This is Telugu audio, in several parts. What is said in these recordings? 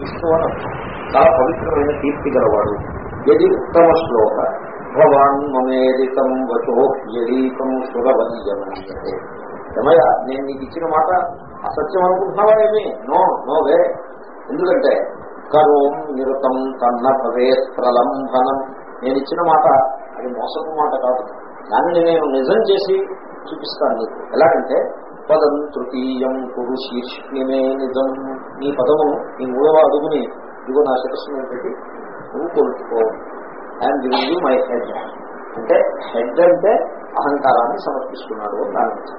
విష్ణువన చాలా పవిత్రమైన కీర్తి గలవాడు. యది ఉత్తమ శ్లోక. భవాన్ మమేరితం వచో యదీకం సురవల్యమన్యతే ఏమయ్యా నేను నీకు ఇచ్చిన మాట అసత్యం అనుకుంటున్నావా ఏమి? No no way. ఎందుకంటే కరోం నిరుతం తన్న భవేత్ ప్రలంభనం. నేను ఇచ్చిన మాట అది మోసపు మాట కాదు. దానిని నేను నిజం చేసి చూపిస్తాను నీకు. ఎలాగంటే పదం తృతీయం కురు శీర్ష్ణిమే నిజం. నీ పదము నీ మూడవ అడుగుని ఇదిగో నా శిరస్సు మీద పెట్టి నువ్వు కొలుచుకో and giving you my head అంటే హెడ్ అంటే అహంకారాన్ని సమర్పిస్తున్నాడు అని దాని అర్థం.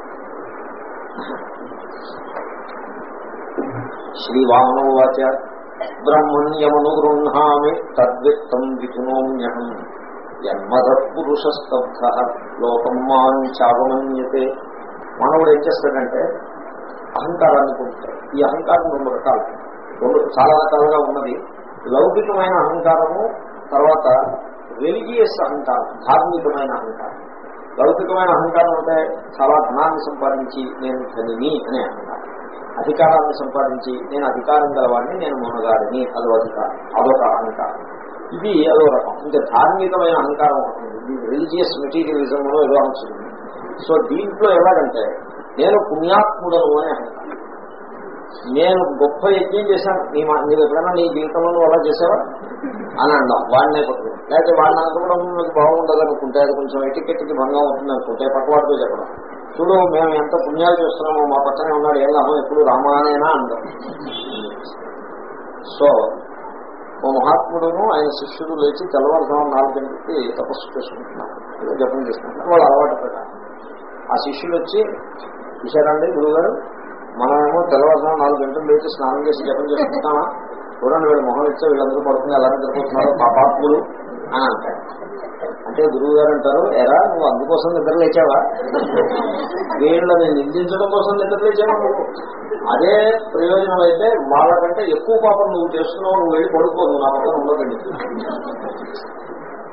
బ్రహ్మణ్యమను గృహామి తద్విత్తం విధునోమ్యహం జన్మదత్పురుషస్తబ్ధ లోకం మాం చావమన్యతే. మానవుడు ఏం చేస్తాడంటే అహంకారాన్ని పొందుతాడు. ఈ అహంకారం రెండు రకాలు. రెండు చాలా రకాలుగా ఉన్నది. లౌకికమైన అహంకారము తర్వాత రిలీజియస్ అహంకారం ధార్మికమైన అహంకారం. లౌకికమైన అహంకారం అంటే చాలా ధనాన్ని సంపాదించి నేను ధనిని అనే అహంకారం. అధికారాన్ని సంపాదించి నేను అధికారం గలవాడిని నేను మనగాడిని అదో అధికారం అదొక అహంకారం. ఇది అదో రకం. ఇంకా ధార్మికమైన అహంకారం ఒకటి ఇది రిలీజియస్ మెటీరియలిజం ఏదో అనుకుంటుంది. సో దీంట్లో ఎలాగంటే నేను పుణ్యాత్ముడను అని అహంకారం నేను గొప్ప యజ్ఞం చేశాను. నీ మా నీవు ఎప్పుడైనా నీ జీవితంలో అలా చేసావా అని అన్నాం వాడినే పట్టుకుని లేకపోతే వాడిని అనుకోవడం మీకు బాగుండదు అనుకుంటే అది కొంచెం ఎటికెట్కి భంగం అవుతుంది అనుకుంటే పక్కవాడితో చెప్పడం. చూడు మేము ఎంత పుణ్యాలు చేస్తున్నామో మా పక్కనే ఉన్నాడు ఏం లాభం? ఎప్పుడు రామానేనా అంటాం సో ఓ మహాత్ముడును ఆయన శిష్యుడు లేచి తెల్లవారుజాము నాలుగు గంటలకి తపస్సు చేసుకుంటున్నారు జపం చేసుకుంటున్నారు వాళ్ళు అలవాటు ప్రకారం ఆ శిష్యులు వచ్చి చూశారండి గురువుగారు మనమేమో తెల్లవారుజాము నాలుగు గంటలు లేచి స్నానం చేసి జపం చేసుకుంటామా చూడండి వీళ్ళు మొహం ఇస్తే వీళ్ళందరూ పడుతుంది ఎలా నిద్రపోతున్నారో పాపాత్ములు అని అంటారు. అంటే గురువు గారు అంటారు ఎరా నువ్వు అందుకోసం నిద్ర లేచావా? వీళ్ళని నిందించడం కోసం నిద్ర లేచావా నువ్వు? అదే ప్రయోజనం అయితే వాళ్ళకంటే ఎక్కువ పాపం నువ్వు చేస్తున్నావు నువ్వు వెళ్ళి పడుకో నువ్వు నా పక్కన ఉండకండి.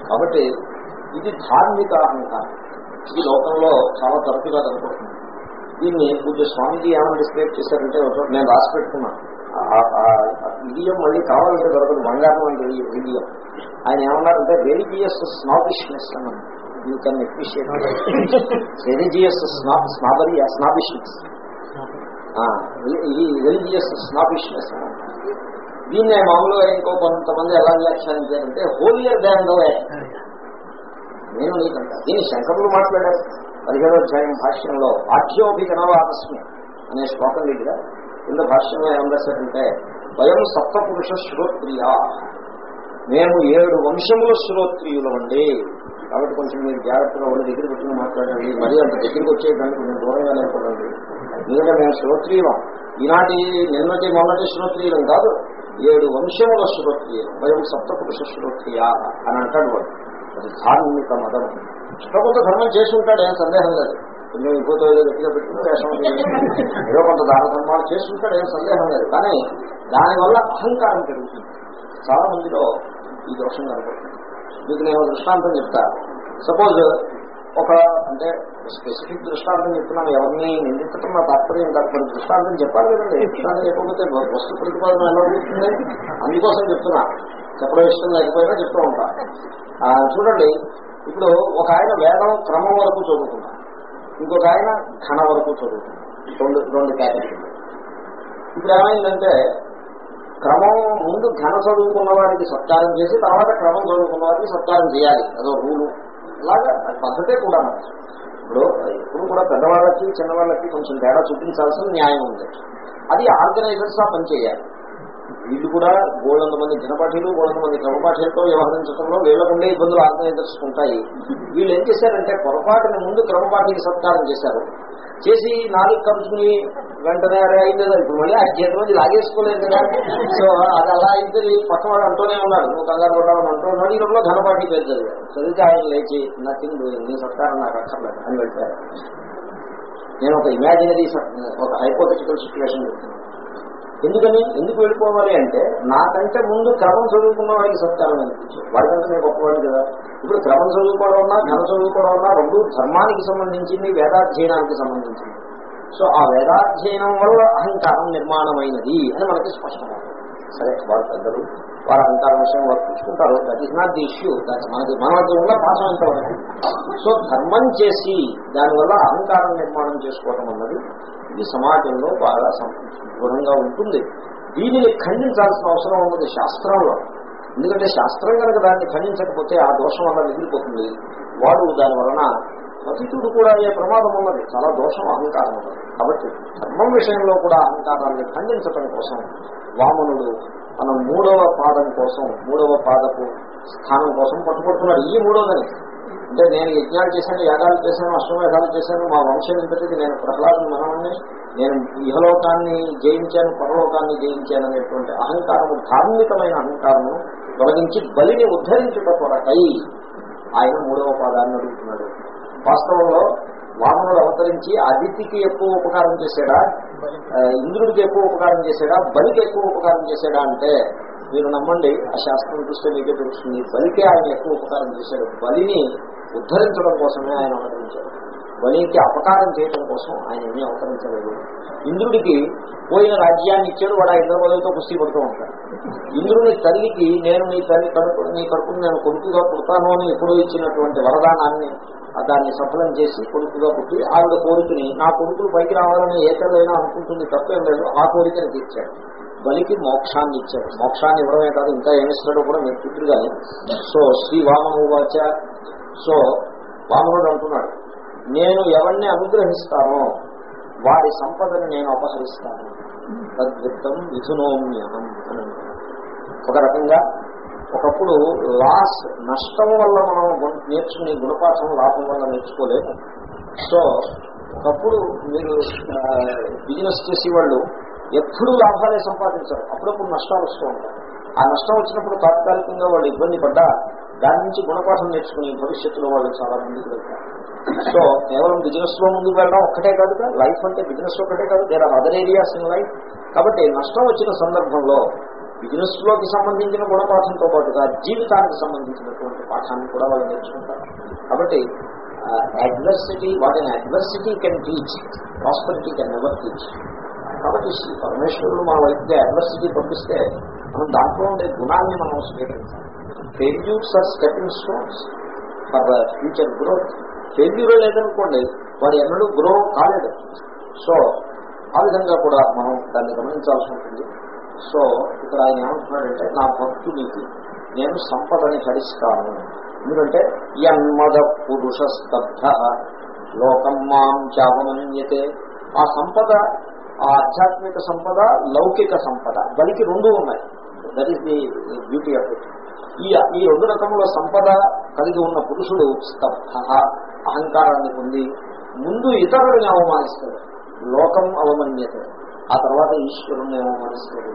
కాబట్టి ఇది ధార్మిక అహంకారం. ఇది లోకంలో చాలా తరచుగా కనపడుతుంది. దీన్ని పూజ స్వామీజీ ఏమైనా డిస్క్రైబ్ చేశారంటే నేను రాసి పెట్టుకున్నాను ఇడియం మళ్ళీ కావాలంటే దొరకదు బంగారం అంటే ఇడియం ఆయన ఏమన్నారంటే రెలిజియస్ స్నాబిష్నెస్ అని you can appreciate religious snob snobbery snobbishness ఇది రెలిజియస్ స్నాబిష్నెస్ అని దీన్ని మామూలుగా ఇంకో కొంతమంది ఎలా వ్యాఖ్యానించారంటే హోలియర్ దాన్ ద నేను నీకంట దీన్ని శంకరులు మాట్లాడారు. పదిహేడో అధ్యాయం భాష్యంలో పాఠ్యోభిగణవాదస్మి అనే శ్లోకం దగ్గర కింద భాష్యంలో ఏం రాశారంటే స్వయం సప్తపురుష శ్రోత్రియ మేము ఏడు వంశముల శ్రోత్రియులమండి. కాబట్టి కొంచెం మీరు జాగ్రత్తగా ఉండి దగ్గర పెట్టుకుని మాట్లాడండి. మరీ అంత దగ్గరికి వచ్చేదానికి కొంచెం దూరంగా లేకపోండి ఎందుకంటే మేము శ్రోత్రియులం. ఈనాటి నిన్నటి మొన్నటి శ్రోత్రియులం కాదు ఏడు వంశముల శ్రోత్రియులం. వయం సప్తపురుష శ్రోత్రియ అని అంటాడు వాడు. ధార్మిక మతం ఇష్టకొంత ధర్మం చేసి ఉంటాడు ఏం సందేహం లేదు. కొంచెం ఇంకోతో ఏదో గట్టిగా పెట్టుకుని వేషం ఏదో కొంత దాన ధర్మాలు చేసి ఉంటాడు ఏం సందేహం లేదు. కానీ దానివల్ల అహంకారం పెరుగుతుంది. చాలా మందిలో ఈ దోషం కనపడుతుంది. మీకు నేను దృష్టాంతం చెప్తా. సపోజ్ ఒక అంటే స్పెసిఫిక్ దృష్టాంతం చెప్తున్నాను ఎవరిని నిందించడం నా తాత్పర్యం కాదు దృష్టాంతం చెప్పాలి కదండి. దృష్టాంతం చెప్పకపోతే వస్తు ప్రతిపాదన ఎలా ఉంటుంది అందుకోసం చెప్తున్నా. చెప్పడం ఇష్టం లేకపోయినా చెప్తూ ఉంటాను చూడండి ఇప్పుడు ఒక ఆయన వేదం క్రమం వరకు చదువుకున్నాడు ఇంకొక ఆయన ఘన వరకు చదువుకున్నాడు రెండు రెండు కేటగిరీ ఇప్పుడు ఏమైందంటే క్రమం ముందు ఘన చదువుకున్న వారికి సత్కారం చేసి తర్వాత క్రమం చదువుకున్న వారికి సత్కారం చేయాలి. అదో రూలు అలాగా పద్ధతే కూడా ఇప్పుడు ఇప్పుడు కూడా పెద్దవాళ్ళకి చిన్నవాళ్ళకి కొంచెం తేడా చూపించాల్సిన న్యాయం ఉంది. అది ఆర్గనైజర్స్ ఆ పనిచేయాలి వీళ్ళు కూడా గోళ్ళంత మంది జనపాఠీలు గోళ్ళంత మంది క్రమపాఠీలతో వ్యవహరించడంలో వీళ్ళకుండే ఇబ్బందులు ఆత్మీయదర్శకుంటాయి వీళ్ళు ఏం చేశారంటే పొరపాటుని ముందు క్రమపాఠికి సత్కారం చేశారు. చేసి నాలుగు కలుసుకుని వెంటనే అరే అయింది ఇప్పుడు మళ్ళీ ఆ చేతి మంది లాగేసుకోలేదు కదా. సో అది అలా అయితే పక్క వాడు అంటూనే ఉన్నాడు. నువ్వు కంగారు పడ్డావు అంటూ ఉన్నాడు. ఈ లోపల ఘనపాటి పేరు చదివాడు. చదివితే ఆయన లేచి నథింగ్ నీ సత్కారం నాకు అక్కర్లేదు అని పెట్టారు నేను ఒక ఇమాజినరీ ఒక హైపోథెటికల్ సిచ్యువేషన్ చెప్తున్నాను. ఎందుకని? ఎందుకు వెళ్ళిపోవాలి అంటే నాకంటే ముందు క్రమం చదువుకున్న వాడికి సత్కారం అనిపించారు వాడికంటే నేను గొప్పవాడు కదా. ఇప్పుడు క్రమం చదువుకోవడం ఉన్నా ఘన చదువుకోవడం ఉన్నా రెండు ధర్మానికి సంబంధించింది వేదాధ్యయనానికి సంబంధించింది. సో ఆ వేదాధ్యయనం వల్ల అహంకారం నిర్మాణమైనది అని మనకి స్పష్టమైంది సరే వారు పెద్దలు వారు అహంకారం విషయం వారు చూసుకుంటారు that is not the issue that మనకి మనకి ఉన్న పాఠం ఎంతవరకు సో ధర్మం చేసి దానివల్ల అహంకారం నిర్మాణం చేసుకోవడం అన్నది ఇది సమాజంలో బాగా సం- దృఢంగా ఉంటుంది. దీనిని ఖండించాల్సిన అవసరం ఉన్నది శాస్త్రంలో. ఎందుకంటే శాస్త్రం కనుక దాన్ని ఖండించకపోతే ఆ దోషం అలా మిగిలిపోతుంది. వాడు దాని వలన పతితుడు కూడా అయ్యే ప్రమాదం ఉన్నది చాలా దోషం అహంకారం ఉన్నది కాబట్టి ధర్మం విషయంలో కూడా అహంకారాన్ని ఖండించటం కోసం వామనుడు తన మూడవ పాదం కోసం మూడవ పాదపు స్థానం కోసం పట్టుబడుతున్నాడు. ఈ మూడవదని అంటే నేను యజ్ఞాలు చేశాను యాగాలు చేశాను అశ్వమేధాలు చేశాను మా వంశం ఇంతటిది నేను ప్రహ్లాదం మనవణ్ణి నేను ఇహలోకాన్ని జయించాను పరలోకాన్ని జయించాను అనేటువంటి అహంకారము ధార్మికమైన అహంకారము తొలగించి బలిని ఉద్ధరించుట కొరకై ఆయన మూడవ పాదాన్ని అడుగుతున్నాడు. వాస్తవంలో వామనుడు అవతరించి అదితికి ఎక్కువ ఉపకారం చేశాడా? ఇంద్రుడికి ఎక్కువ ఉపకారం చేశాడా? బలికి ఎక్కువ ఉపకారం చేశాడా అంటే మీరు నమ్మండి ఆ శాస్త్రం చూస్తే మీకే తెలుస్తుంది బలికే ఆయన ఎక్కువ ఉపకారం చేశాడు. బలిని ఉద్ధరించడం కోసమే ఆయన అవతరించాడు బలికి అపకారం చేయడం కోసం ఆయన ఏమీ అవతరించలేదు. ఇంద్రుడికి పోయిన రాజ్యాన్ని ఇచ్చాడు వాడు ఆ ఇంద్రబలతో కుస్తీ పడుతూ ఉంటాడు. ఇంద్రుని తల్లికి నేను నీ తల్లి కడుపు నీ కడుపుని నేను కొడుకుగా పుడతాను అని ఎప్పుడూ ఇచ్చినటువంటి వరదానాన్ని దాన్ని సఫలం చేసి కొడుకుగా పుట్టి ఆవిడ కోరికని నా కొడుకులు పైకి రావాలని ఏ తల్లైనా అనుకుంటుంది తప్పేం లేదు ఆ కోరికని తీర్చాడు. బలికి మోక్షాన్ని ఇచ్చాడు. మోక్షాన్ని ఇవ్వడమే కాదు ఇంకా ఏమిస్తాడో కూడా మీరు చూద్దరు కానీ సో శ్రీ వామవాచ సో వామనుడు అంటున్నాడు నేను ఎవరిని అనుగ్రహిస్తానో వారి సంపదని నేను అపహరిస్తాను. తద్విత్తం మిథునోమ్యహం అని ఒక రకంగా ఒకప్పుడు లాస్ నష్టం వల్ల మనం నేర్చుకునే గుణపాఠం లాభం వల్ల నేర్చుకోలేము సో ఒకప్పుడు మీరు బిజినెస్ చేసేవాళ్ళు ఎప్పుడూ లాభాలే సంపాదించారు. అప్పుడప్పుడు నష్టాలు వస్తూ ఉంటాయి. ఆ నష్టం వచ్చినప్పుడు తాత్కాలికంగా వాళ్ళు ఇబ్బంది పడ్డా దాని నుంచి గుణపాఠం నేర్చుకుని భవిష్యత్తులో వాళ్ళు చాలా ముందుకు వెళ్తారు. సో కేవలం బిజినెస్లో ముందుకు వెళ్ళడం ఒక్కటే కాదు లైఫ్ అంటే బిజినెస్ ఒక్కటే కాదు. There are other areas in life కాబట్టి నష్టం వచ్చిన సందర్భంలో బిజినెస్లోకి సంబంధించిన గుణపాఠంతో పాటుగా జీవితానికి సంబంధించినటువంటి పాఠాన్ని కూడా వాళ్ళు నేర్చుకుంటారు. కాబట్టి adversity what an adversity can teach prosperity can never teach కాబట్టి శ్రీ పరమేశ్వరుడు మన వైపుగా అడ్వర్సిటీ పంపిస్తే మనం దాంట్లో ఉండే గుణాన్ని మనం స్వీకరించాలి. Failures are stepping stones for future growth failure లేదనుకోండి వాడు ఎన్నడూ గ్రో కాలేదు. సో ఆ విధంగా కూడా మనం దాన్ని గమనించాల్సి ఉంటుంది. సో ఇక్కడ ఆయన ఏమంటున్నాడంటే నా భక్తుడికి నేను సంపదని హరిస్తాను ఎందుకంటే యన్మద పురుష స్తబ్ధ లోకం మాం చాపమన్యతే ఆ సంపద ఆ ఆధ్యాత్మిక సంపద లౌకిక సంపద బలికి రెండు ఉన్నాయి. That is the beauty of it ఈ ఈ రెండు రకముల సంపద కలిగి ఉన్న పురుషుడు స్తబ్ధ అహంకారాన్ని పొంది ముందు ఇతరుడిని అవమానిస్తాడు. లోకం అవమన్యత. ఆ తర్వాత ఈశ్వరుణ్ణి అవమానిస్తాడు.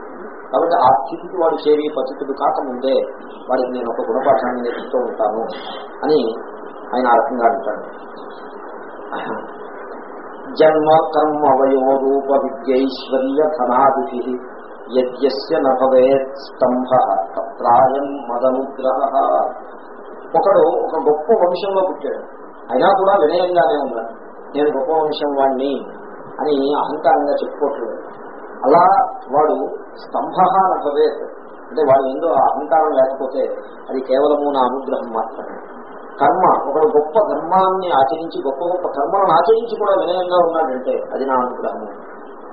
కాబట్టి ఆ స్థితికి వాడు చేరి పతితుడు కాకముందే వాడికి నేను ఒక గుణపాఠాన్ని నేర్చుతూ ఉంటాను అని ఆయన ఆ రకంగా అంటాడు. జన్మ కర్మ వయో రూప విద్యైశ్వర్య ధనాభి యస్య నభవేత్ స్తంభ తత్రాయం మదనుగ్రహ ఒకడు ఒక గొప్ప వంశంలో పుట్టాడు. అయినా కూడా వినయంగానే ఉన్నాడు నేను గొప్ప వంశం వాడిని అని అహంకారంగా చెప్పుకోవట్లేదు అలా వాడు స్తంభ నభవేత్ అంటే వాడు ఏందో అహంకారం లేకపోతే అది కేవలము నా అనుగ్రహం మాత్రమే. కర్మ ఒకడు గొప్ప ధర్మాన్ని ఆచరించి గొప్ప గొప్ప కర్మలను ఆచరించి కూడా వినయంగా ఉన్నాడంటే అది నా అనుగ్రహం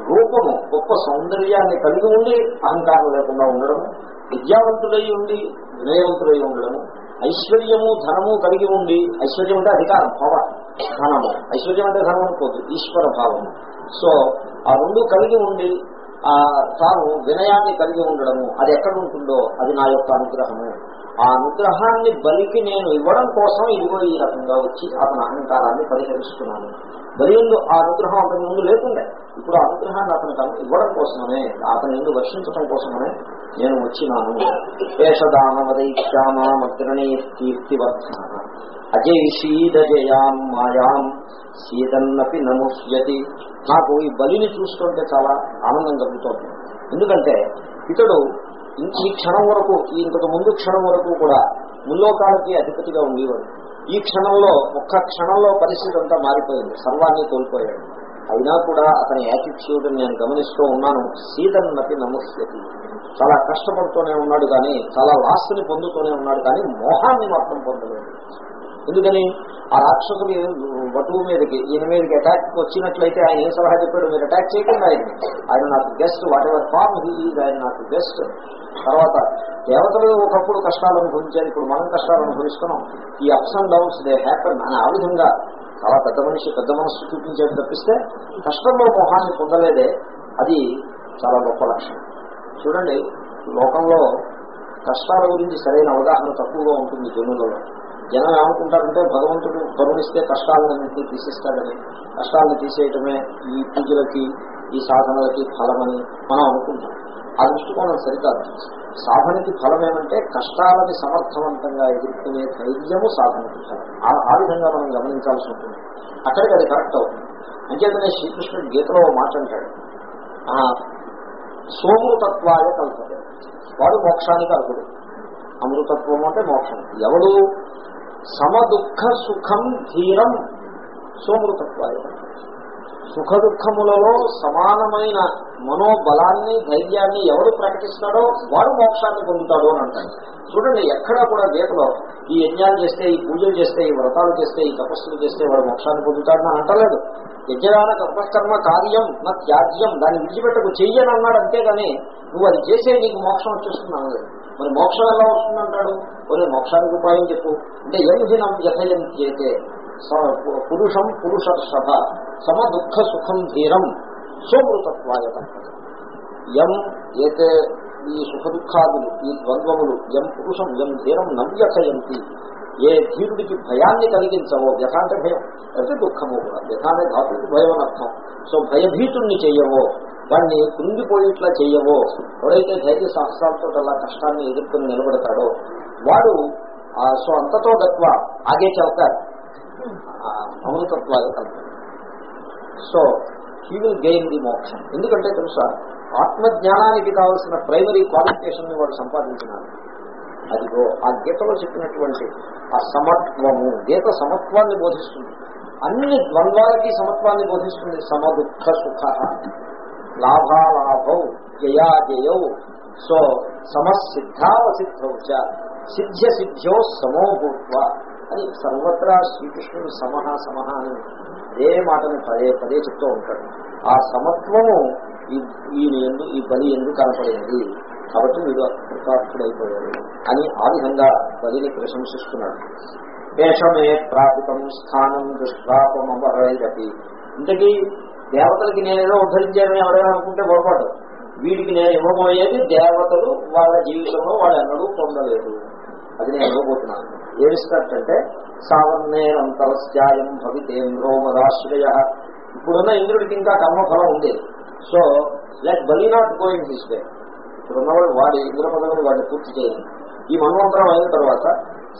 రూపము గొప్ప సౌందర్యాన్ని కలిగి ఉండి అహంకారం లేకుండా ఉండడము విద్యావంతుడై ఉండి వినయవంతుడై ఉండడము ఐశ్వర్యము ధనము కలిగి ఉండి ఐశ్వర్యం అంటే అధికారం పవర్ ధనము. ఐశ్వర్యం అంటే ధనం అనుకోదు ఈశ్వర భావము. సో ఆ రెండు కలిగి ఉండి ఆ తాను వినయాన్ని కలిగి ఉండడము అది ఎక్కడ ఉంటుందో అది నా యొక్క అనుగ్రహము. ఆ అనుగ్రహాన్ని బలికి నేను ఇవ్వడం కోసం ఇదిగో ఈ రకంగా వచ్చి అతని అహంకారాన్ని పరిహరిస్తున్నాను. బలి ఎందు ఆ అనుగ్రహం అతని ముందు లేకుండా. ఇప్పుడు ఆ అనుగ్రహాన్ని అతనికి ఇవ్వడం కోసమే అతని ఎందు వర్షించడం కోసమనే నేను వచ్చినాను. ఏషదానవదైత్యామాగ్రణే కీర్తివర్ధన అజయశీదజయాం మాయాం సీదన్నపి నముష్యతి నాకు ఈ బలిని చూస్తుంటే చాలా ఆనందం కలుగుతోంది. ఎందుకంటే ఇతడు ఈ క్షణం వరకు ఇంతకు ముందు క్షణం వరకు కూడా ముల్లోకాలకి అధిపతిగా ఉండేవాడు. ఈ క్షణంలో ఒక్క క్షణంలో పరిస్థితి అంతా మారిపోయింది. సర్వాన్ని కోల్పోయాడు. అయినా కూడా అతని యాటిట్యూడ్ నేను గమనిస్తూ ఉన్నాను. సీతన్నతి నమస్యతి. చాలా కష్టపడుతూనే ఉన్నాడు కానీ చాలా లాస్ని పొందుతూనే ఉన్నాడు కానీ మోహాన్ని మాత్రం పొందలేదు. ఎందుకని ఆ రాక్షసుడు వటువు మీదకి ఈయన మీదకి అటాక్ వచ్చినట్లయితే ఆయన ఏం సలహా చెప్పాడు? మీరు అటాక్ చేయకుండా ఆయన ఆయన నాకు guest whatever form he is ఆయన నాకు గెస్ట్ తర్వాత దేవతలు ఒకప్పుడు కష్టాలు అనుభవించారు ఇప్పుడు మనం కష్టాలు అనుభవిస్తున్నాం. ఈ ups and downs they happen అని ఆ విధంగా. చాలా పెద్ద మనిషి పెద్ద మనస్సు చూపించేది తప్పిస్తే కష్టంలో మోహాన్ని పొందలేదే. అది చాలా గొప్ప లక్షణం. చూడండి లోకంలో కష్టాల గురించి సరైన అవగాహన తక్కువగా ఉంటుంది జనులలో. జనం ఏమనుకుంటారంటే భగవంతుడు కరుణిస్తే కష్టాలన్నింటినీ తీసేస్తాడని. కష్టాలను తీసేయటమే ఈ పూజలకి ఈ సాధనలకి ఫలమని మనం అనుకుంటాం. ఆ దృష్టికోణం సరికాదు. సాధనకి ఫలం ఏమంటే కష్టాలని సమర్థవంతంగా ఎదుర్కొనే ధైర్యము సాధనకి ఫలం. ఆ- విధంగా మనం గమనించాల్సి ఉంటుంది. అక్కడికి అది కరెక్ట్ అవుతుంది. అంచేతనే శ్రీకృష్ణుడు గీతలో మాట అంటాడు. ఆ, సోమృతత్వాయ కల్పతే. వాడు మోక్షానికి అర్హుడు. అమృతత్వం అంటే మోక్షం. ఎవడు సమదుఃఖ సుఖం ధీరం సోమృతత్వాయ. సుఖ దుఃఖములలో సమానమైన మనోబలాన్ని ధైర్యాన్ని ఎవరు ప్రకటిస్తాడో వాడు మోక్షాన్ని పొందుతాడు అని అంటాడు చూడండి ఎక్కడా కూడా గీతలో ఈ యజ్ఞాలు చేస్తే ఈ పూజలు చేస్తే ఈ వ్రతాలు చేస్తే ఈ తపస్సులు చేస్తే వాడు మోక్షాన్ని పొందుతాడని అంటలేదు. యజ్ఞాన తపస్కర్మ కార్యం నా త్యాజ్యం దాన్ని విడిచిపెట్టకు చెయ్యని అన్నాడు అంతేగాని నువ్వు అది చేసే నీకు మోక్షం వచ్చేస్తుంది లేదు మరి మోక్షం ఎలా వస్తుందంటాడు? కొన్ని మోక్షానికి ఉపాయం చెప్పు. అంటే ఎంహినం యథయం చేతే స- పురుషం పురుష సభ సమ దుఃఖ సుఖం ధీరం సోమృతత్వాయ యం ఏతే ఈ సుఖ దుఃఖాదులు ఈ ద్వంద్వములు యం పురుషం యం ధీరం నవ్యథయంతి. ఏ ధీరుడికి భయాన్ని కలిగించవో వ్యథ అంటే భయం. అయితే దుఃఖము కూడా. వ్యథ అనే ధాతుకి భయం అని అర్థం. సో భయభీతుణ్ణి చెయ్యవో వాడిని కృంగిపోయేట్లా చేయవో ఎవరైతే ధైర్య సాహసాలతో అలా కష్టాన్ని ఎదుర్కొని నిలబడతాడో వాడు సో అంతతో గత్వ ఆగే చౌకారు. అమృతత్వాలు కలుగుతాయి so he will gain the moksham ఎందుకంటే తెలుసా ఆత్మజ్ఞానానికి కావలసిన ప్రైమరీ క్వాలిఫికేషన్ని వాడు సంపాదించినారు అదిగో ఆ గీతలో చెప్పినటువంటి ఆ సమత్వము గీత సమత్వాన్ని బోధిస్తుంది. అన్ని ద్వంద్వాలకి సమత్వాన్ని బోధిస్తుంది సమదుఃఖ సుఖ. లాభాలాభౌ జయాజయౌ సో సమసిద్ధావసిద్ధౌ చ. సిద్ధ్య సిద్ధ్యో సమోభూత్వ అని సర్వత్రా శ్రీకృష్ణుడు సమహ సమహ అని అదే మాటని పదే పదే చెప్తూ ఉంటాడు. ఆ సమత్వము ఈ ఈయన ఎందు ఈ బలి ఎందుకు కనపడేది? కాబట్టి వీడు కృతార్థుడైపోయాడు అని ఆ విధంగా బలిని ప్రశంసిస్తున్నాడు. దేశమే ప్రాపితం స్థానం దుష్ప్రాపమరటి ఇంతకీ దేవతలకి నేనేదో ఉద్ధరించానని ఎవరైనా అనుకుంటే పొరపాటు. వీడికి నేను ఇవ్వబోయేది దేవతలు వాళ్ళ జీవితంలో వాళ్ళు ఎన్నడూ పొందలేదు. అది నేను ఇవ్వబోతున్నాను. ఏమిస్తారంటే సావర్ణేరంతరస్యాయం భవితేంద్రో మదాశ్రయ ఇప్పుడున్న ఇంద్రుడికి ఇంకా కర్మఫలం ఉంది. So let Bali not going this way ఇప్పుడున్నవాడు వాడి ఇంద్ర పదవిని వాడిని పూర్తి చేయాలి ఈ మన్వంతరం అయిన తర్వాత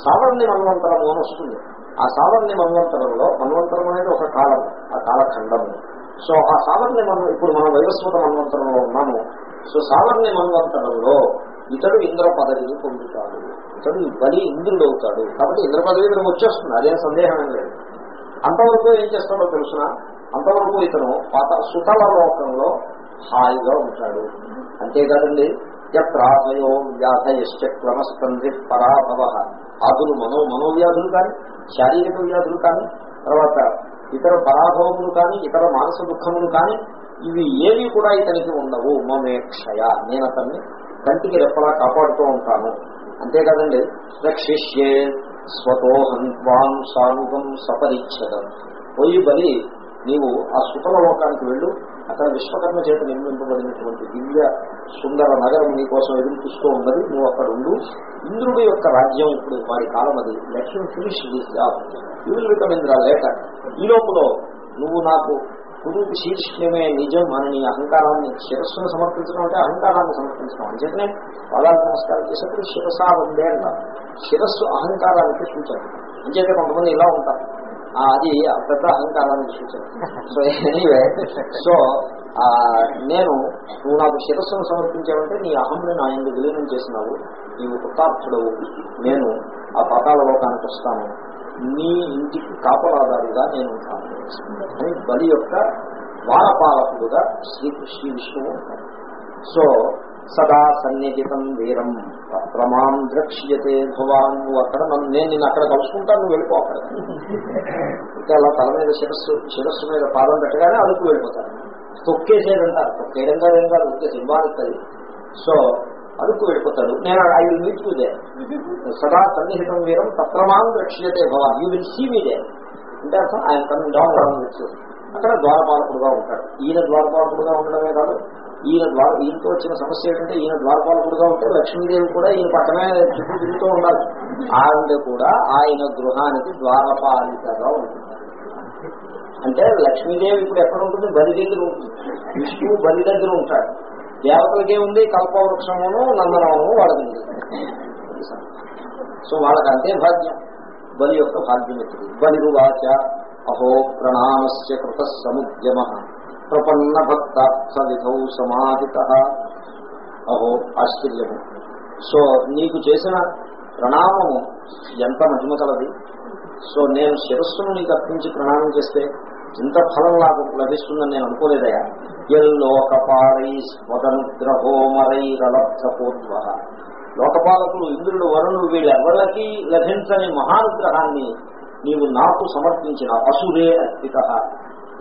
సావర్ణి మన్వంతరం అని వస్తుంది. ఆ సావర్ణి మన్వంతరంలో మన్వంతరం అనేది ఒక కాలం ఆ కాలఖండము. సో ఆ సావర్ణి మనం ఇప్పుడు మనం వైవస్వత మన్వంతరంలో ఉన్నాము. సో సావర్ణి మన్వంతరంలో ఇతడు ఇంద్ర పదవిని పొందుతాడు. ఇతడు బలి ఇంద్రుడు అవుతాడు. కాబట్టి ఇంద్ర పదవి ఇతను వచ్చేస్తుంది. అదేం సందేహం లేదు. అంతవరకు ఏం చేస్తాడో తెలుసిన? అంతవరకు ఇతను పాత సుతల లోకంలో హాయిగా ఉంటాడు. అంతేకాదండి యత్రాసయో వ్యాధయశ్చ క్రమస్కంధి పరాభవ. ఆదులు మనో మనోవ్యాధులు కానీ శారీరక వ్యాధులు కానీ తర్వాత ఇతర పరాభవములు కానీ ఇతర మానస దుఃఖములు కానీ ఇవి ఏవి కూడా ఇతనికి ఉండవు. మమేక్షయ. నేను అతన్ని కంటికి రెప్పలా కాపాడుతూ ఉంటాను. అంతేకాదండి రక్షిష్యే స్వతోహం త్వాం సానుగం సపరిచ్ఛద. పోయి బలి నీవు ఆ సుఖలోకానికి వెళ్ళు అక్కడ విశ్వకర్మ చేత నిర్మింపబడినటువంటి దివ్య సుందర నగరం నీ కోసం ఎదురు చూస్తూ ఉన్నది. నువ్వు అక్కడ ఉండు. ఇంద్రుడి యొక్క రాజ్యం ఇప్పుడు వారి కాలం అది. లక్ష్యం ఫినిష్ విల్ ఇంద్ర లేక ఈ లోపల నువ్వు నాకు గురువుకి శీర్షమే నిజం అని నీ అహంకారాన్ని శిరస్సును సమర్పించడం అంటే అహంకారాన్ని సమర్పించడం. అంచేతనే పాదాలకు నమస్కారం చేసేప్పుడు శిరసా ఉండే అంటారు శిరస్సు అహంకారానికి సూచన. అంచేతే కొంతమంది ఇలా ఉంటారు. అది పెద్ద అహంకారాన్ని సూచన సో ఎనీవే సో నేను నువ్వు నాకు శిరస్సును సమర్పించావంటే నీ అహంని నా ఎందుకు విలీనం చేసినావు నీవు కృతార్థుడవు. నేను ఆ పాతాల లోకానికి వస్తాను. నీ ఇంటికి కాపలాదారుగా నేను ఉంటాను. అని బలి యొక్క వారపాలకుడుగా శ్రీ శ్రీ విష్ణువు సో సదా సన్నిహితం వీరం. ప్రమాం ద్రక్ష్యతే భవాన్ నువ్వు అక్కడ నన్ను నేను నిన్ను అక్కడ కలుసుకుంటాను నువ్వు వెళ్ళిపో అక్కడ. ఇంకా అలా తల మీద శిరస్సు శిరస్సు మీద పాదం పెట్టగానే అదుపు వెళ్ళిపోతాను తొక్కేసేదంటారు. తొక్కేయడం ఏం కాదు తొక్కే సో అదుపు వెళ్ళిపోతాడు. నేను I will meet you there సదా సన్నిహితం వీరం తత్రమాం ద్రక్ష్యతే భవాన్. You will see me there అంటే అర్థం ఆయన కమింగ్ డౌన్ అక్కడ ద్వారపాలకుడుగా ఉంటాడు. ఈయన ద్వారపాలకుడుగా ఉండడమే కాదు ఈయన ద్వార ఈయనతో వచ్చిన సమస్య ఏంటంటే ఈయన ద్వారపాలకుడుగా ఉంటే లక్ష్మీదేవి కూడా ఈయన పక్కనే చుట్టూ తిరుగుతూ ఉండాలి. ఆవిడ కూడా ఆయన గృహానికి ద్వారపాలికగా ఉంటుంది అంటే లక్ష్మీదేవి ఇప్పుడు ఎక్కడ ఉంటుంది? బలి దగ్గర ఉంటుంది. విష్ణువు బలి దగ్గర ఉంటాడు. దేవతలకే ఉంది కల్పవృక్షమును నందనమును వాళ్ళకి సో వాళ్ళకి అంతే భాగ్యం. బలి యొక్క భాగ్యం ఎత్తుంది బలిరువాచ అహో ప్రణామస్య కృత సముద్యమ ప్రపన్న భక్తార్థ విధౌ సమాహిత అహో ఆశ్చర్యము. సో నీకు చేసిన ప్రణామము ఎంత మహిమ కలది సో నేను శిరస్సును నీకు అర్పించి ప్రణామం చేస్తే ఇంత ఫలం నాకు లభిస్తుందని నేను అనుకోలేదయా? ఎల్లోకపాలై స్వతనుగ్రహోమరైరలబ్ధపోద్వ లోకపాలకులు ఇంద్రుడు వరుణుడు వీళ్ళెవరికి లభించని మహానుగ్రహాన్ని నీవు నాకు సమర్పించిన అసురే అర్పిత.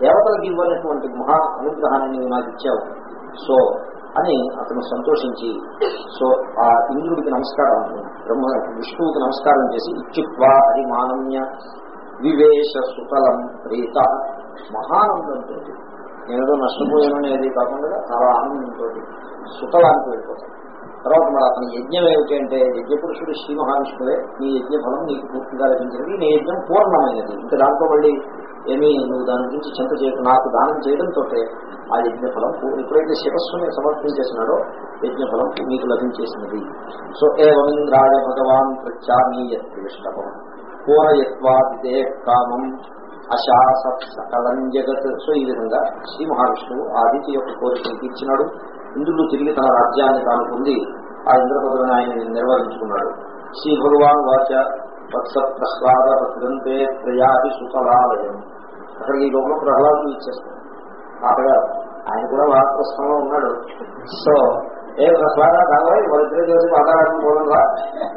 దేవతలకు ఇవ్వనటువంటి మహా అనుగ్రహాన్ని నాకు ఇచ్చావు. సో అని అతను సంతోషించి సో ఆ ఇంద్రుడికి నమస్కారం బ్రహ్మ విష్ణువుకి నమస్కారం చేసి ఇచ్చుక్వా అది మానమ్య వివేశ సుఫలం ప్రీత. మహానందంతో నేనేదో నష్టపోయాననేది కాకుండా చాలా ఆనందంతో సుఫలానికి వెళ్ళిపోతాను. తర్వాత మరి అతని యజ్ఞం ఏమిటి అంటే యజ్ఞపురుషుడు శ్రీ మహావిష్ణువే నీ యజ్ఞ ఫలం నీకు పూర్తిగా లభించినది. నీ యజ్ఞం పూర్ణమైనది. ఇంకా దాంట్లో మళ్ళీ ఏమీ నువ్వు దాని గురించి చింత చేయకు. నాకు దానం చేయడంతో ఆ యజ్ఞఫలం ఎప్పుడైతే శిరస్సుని సమర్పించేసినాడో యజ్ఞఫలం మీకు లభించేసినది. సో ఏవంద్రాయ భగవాన్ ప్రత్యామీయత్వం యత్విష్టవం కామం అశాసత్ సకలం జగత్. సో ఈ విధంగా శ్రీ మహావిష్ణువు ఆదిత్య యొక్క కోరికను తీర్చినాడు. ఇంద్రుడు తిరిగి తన రాజ్యాన్ని తాను పొంది ఆ ఇంద్రపదులను ఆయన నిర్వహించుకున్నాడు. శ్రీ భగవాన్ వాచ వత్స ప్రహ్లాద భద్రంతే ప్రయాది సుఫలాలయం అక్కడికి ఈ లోపల ప్రహ్లాదులు ఇచ్చేస్తాడు తాతగా ఆయన కూడా వానప్రస్థంలో ఉన్నాడు. సో ఏ ప్రహ్లాద కావాలి వాళ్ళిద్దరూ చేసి పాతాళాన్ని పోలంగా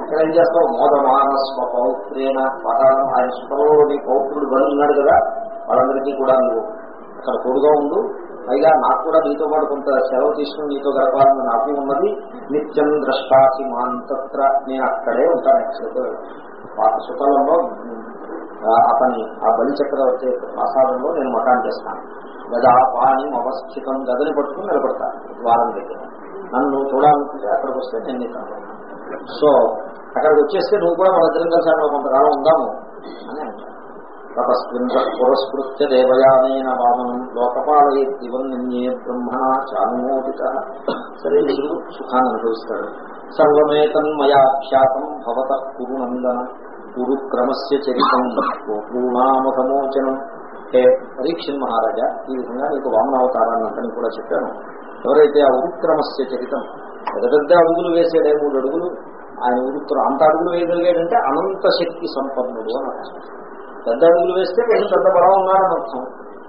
ఇక్కడ ఏం చేస్తావు? మోదమానస్వ పౌత్రేణ పాతాళం. ఆయన సుతంలో నీ పౌత్రుడు బలి కదా వాళ్ళందరికీ కూడా నువ్వు అక్కడ తోడుగా ఉండు. పైగా నాకు కూడా నీతో పాటు కొంత సెలవు తీసుకుని నీతో గడపాలని నాకు ఉన్నది. నిత్యం ద్రష్టాసి మాంతత్ర నేను అక్కడే ఉంటాను. సుఖంలో అతని ఆ బలి చక్రవర్తి ప్రసాదంలో నేను మకాన్ చేస్తాను. గదా పాణి అవస్థితం గదని పట్టుకుని నిలబడతాను ద్వారం దగ్గర. నన్ను చూడాలనుకుంటే అక్కడికి వస్తే నేను నీకు సో అక్కడికి వచ్చేస్తే నువ్వు కూడా మన ఇద్దరం కలిసి అక్కడ కొంతకాలం ఉందాము అని అంటాను పురస్కృత్య దేవయానైన వామం లోకపాలయ దివన్యే బ్రహ్మణ చానుమోదిత. సరే ఇంద్రుడు సుఖాన్ని అనుభవిస్తాడు. సర్వమేతన్మయాఖ్యాతం భవత కురునందన గురుక్రమస్య చరితం పూర్ణామధమోచనం హే పరీక్షన్ మహారాజా ఈ విధంగా నీకు వామనావతారాన్ని అంటని కూడా చెప్పాను. ఎవరైతే ఆ ఉరుక్రమస్య చరితం పెద్ద పెద్ద అడుగులు వేసాడే మూడు అడుగులు ఆయన ఉరుక్ర అంత అడుగులు వేయగలిగాడంటే అనంత శక్తి సంపన్నుడు అని అర్థం. పెద్ద అడుగులు వేస్తే కొంచెం పెద్ద బలం ఉన్నారని అర్థం.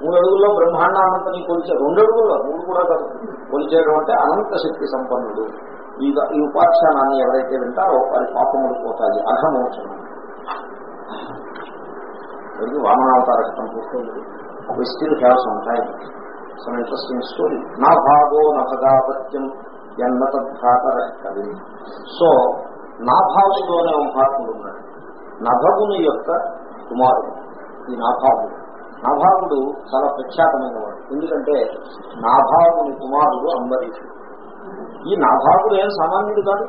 మూడు అడుగుల్లో బ్రహ్మాండానంతని కొలిచే రెండు అడుగుల్లో మూడు కూడా కాదు. కొలిచేయడం అంటే అనంత శక్తి సంపన్నుడు. ఈ ఈ ఉపాఖ్యానాన్ని ఎవరైతే వింటారో వారి పాపములు పోతాయి. అఘమోచనం. ఇది వామనావతార చూస్తుంది పూర్తయింది we still have some time some నా భాగో నభగాపత్యం ఎన్న తద్భాతర కవి సో నాభావుడు భాగంలోనే మహాత్ముడు ఉన్నాడు నభగుని యొక్క కుమారుడు ఈ నాభావుడు నాభావుడు చాలా ప్రఖ్యాతమైన వాడు ఎందుకంటే నాభావుని కుమారుడు అంబరీషుడు ఈ నాభావుడు ఏం సామాన్యుడు కాదు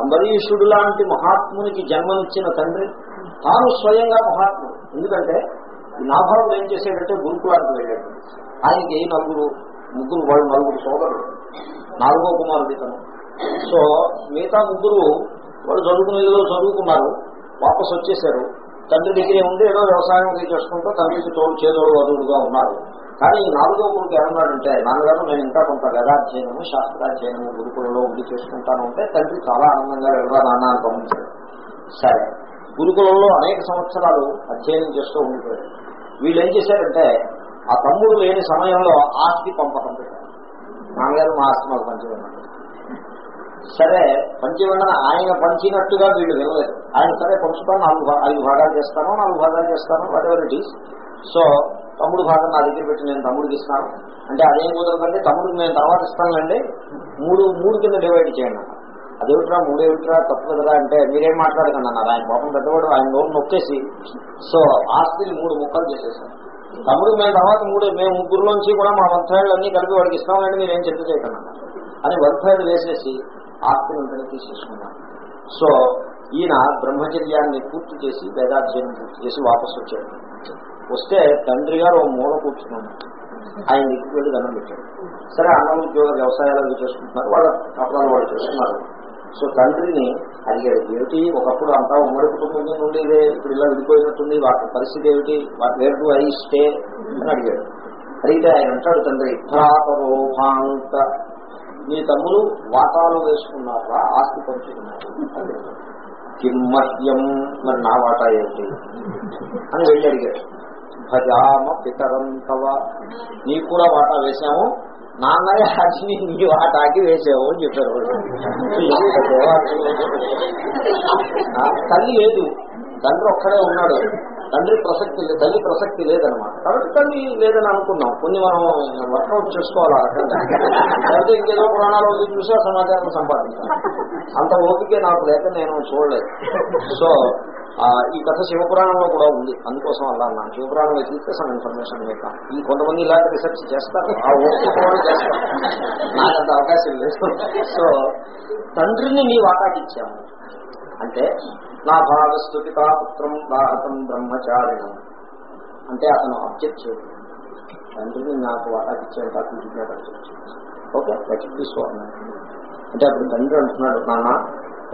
అంబరీషుడు లాంటి మహాత్మునికి జన్మనిచ్చిన తండ్రి తాను స్వయంగా మహాత్ముడు. ఎందుకంటే ఈ ఏం చేశాడంటే గురుకులానికి వెళ్ళాడు. ఆయనకి నలుగురు ముగ్గురు వాళ్ళు నలుగురు సోదరులు. నాలుగో కుమారుడు ఇతను. సో మిగతా ముగ్గురు వాళ్ళు చదువుకునేదో చదువుకున్నారు వాపస్ వచ్చేసారు తండ్రి దగ్గరే ఉండి ఏదో వ్యవసాయం చేసుకుంటూ తండ్రికి తోడు చేదోడు వదుడుగా ఉన్నారు. కానీ ఈ నాలుగో కొడుకు ఏమన్నాడంటే నాన్నగారు నేను ఇంకా కొంత గదాధ్యయనము శాస్త్రాధ్యయనము గురుకులలో ఉండి చేసుకుంటాను అంటే తండ్రి చాలా ఆనందంగా వెళ్ళరా నాన్న అని సరే. గురుకులంలో అనేక సంవత్సరాలు అధ్యయనం చేస్తూ ఉండిపోయారు. వీళ్ళు ఏం చేశారంటే ఆ తమ్ముడు లేని సమయంలో ఆస్తి పంపకం పెట్టారు. నాన్నగారు మా ఆస్తి మాకు పంచివ్వండి సరే పంచివ్వండి ఆయన పంచినట్టుగా వీళ్ళు వినలేదు. ఆయన సరే పంచుతాను నాలుగు ఐదు భాగాలు చేస్తాను నాలుగు భాగాలు చేస్తాను whatever it is so తమ్ముడు భాగం నా దగ్గర పెట్టి నేను తమ్ముడికి ఇస్తాను. అంటే అదేం కుదరదండి? తమ్ముడికి నేను తర్వాత ఇస్తానులేండి. మూడు మూడు కింద డివైడ్ చేయండి అదేమిట్రా మూడేమిట్రా తప్పు కదా అంటే మీరేం మాట్లాడకండి అన్నారు. ఆయన పాపం పెద్దవాడు ఆయన నోరు నొక్కేసి సో ఆస్తిని మూడు ముక్కలు చేసేసారు. తమ్ముడు మేము తర్వాత మూడు మేము ముగ్గురులోంచి కూడా మా వంతాయిలు అన్ని కలిపి వాడికి ఇస్తామంటే మీరేం చింత చేయకుండా అని వంతాయిలు వేసేసి ఆస్తిని తీసేసుకున్నాను సో ఈయన బ్రహ్మచర్యాన్ని పూర్తి చేసి వేదాధ్యయనం పూర్తి చేసి వాపసు వచ్చాడు. వస్తే తండ్రి గారు ఓ మూల కూర్చున్నాడు. ఆయన ఇంటికి వెళ్ళి దండం పెట్టాడు. సరే అన్నం ఉద్యోగ వ్యవసాయాలు చేసుకుంటున్నారు. వాళ్ళ కపడాలు వాళ్ళు చేస్తున్నారు సో తండ్రిని అడిగాడు ఏమిటి? ఒకప్పుడు అంతా ఉమ్మడి కుటుంబం కింద ఉండేదే ఇప్పుడు ఇలా విడిపోయినట్టుంది వాటి పరిస్థితి ఏమిటి? వాటి వేర్ టు ఐ స్టే అని అడిగాడు. అడిగితే ఆయన అంటాడు తండ్రి భ్రాతరోభాంత మీ తమ్ముడు వాటాలు వేసుకున్నారా? ఆస్తి పంచుకున్నారు? కిమ్మహ్యం మరి నా వాటా ఏంటి? అని వెళ్ళి అడిగాడు. భజామ పితరంతవ నీ కూడా వాటా వేశాము నాన్నయ్య అగ్ని నీ వాటాకి వేసావు అని చెప్పారు. ఆ, తల్లి లేదు తండ్రి ఒక్కడే ఉన్నాడు తండ్రి ప్రసక్తి లేదు తల్లి ప్రసక్తి లేదనమాట కాబట్టి తల్లి లేదని అనుకున్నాం. కొన్ని మనం వర్కౌట్ చేసుకోవాలి? లేకపోతే ఇంకేదో పురాణాలు చూసి ఆ సమాచారం సంపాదించాం. అంత ఓపికే నాకు లేక నేను చూడలేదు. సో ఈ కథ శివపురాణంలో కూడా ఉంది. అందుకోసం అలా అన్నాను శివపురాణం వెతికితే సమ్ ఇన్ఫర్మేషన్ మీకు. ఈ కొంతమంది ఇలాంటి రీసెర్చ్ చేస్తారు. ఆ ఓపిక కూడా చేస్తారు. నాకు అవకాశం లేదు. సో తండ్రిని నీ వాటాకిచ్చాము అంటే నా భాగస్తు పితాపుత్రం దాహతం బ్రహ్మచారిణం అంటే అతను అబ్జెక్ట్ చేయడం తండ్రిని నాకు వాటాకి ఇచ్చాడు కాదు ఓకే లెట్ తీసుకోవాలి అంటే అప్పుడు తండ్రి అంటున్నాడు నాన్న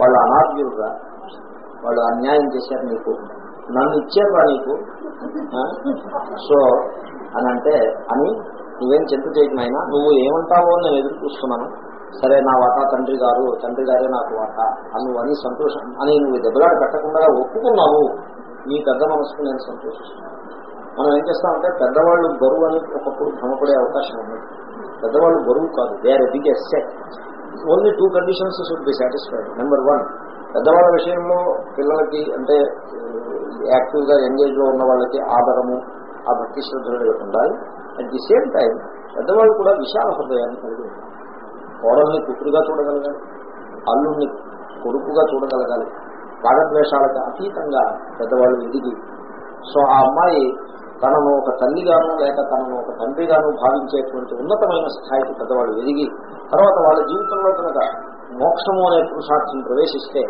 వాళ్ళు అనార్యులుగా వాళ్ళు అన్యాయం చేశారు నీకు. నన్ను ఇచ్చారా నీకు. సో అని అంటే అని నువ్వేం చింత చేయకునైనా నువ్వు ఏమంటావో అని నేను ఎదురు చూస్తున్నాను. సరే నా వాటా తండ్రి గారు తండ్రి గారే నాకు వాటా అని అని సంతోషం. అని నువ్వు దెబ్బలాట పెట్టకుండా ఒప్పుకున్నావు. నీ పెద్ద మనసుకు నేను సంతోషిస్తున్నాను. మనం ఏం చేస్తామంటే పెద్దవాళ్ళు బరువు అని ఒకప్పుడు భ్రమపడే అవకాశం ఉంది. పెద్దవాళ్ళు బరువు కాదు. They are big asset only two conditions should be satisfied number one పెద్దవాళ్ళ విషయంలో పిల్లలకి అంటే యాక్టివ్గా ఎంగేజ్లో ఉన్న వాళ్ళకి ఆదరము ఆ భక్తి శ్రద్ధలు ఉండాలి. అట్ ది సేమ్ టైం పెద్దవాళ్ళు కూడా విశాల హృదయాన్ని కలిగి ఉండాలి. కోడల్ని పుత్రుగా చూడగలగాలి అల్లుణ్ణి కొడుకుగా చూడగలగాలి రాగద్వేషాలకు అతీతంగా పెద్దవాళ్ళు ఎదిగి సో ఆ అమ్మాయి తనను ఒక తల్లిగాను లేక తనను ఒక తండ్రిగాను భావించేటువంటి ఉన్నతమైన స్థాయికి పెద్దవాళ్ళు ఎదిగి తర్వాత వాళ్ళ జీవితంలో కనుక మోక్షము అనే పురుషార్థం ప్రవేశిస్తే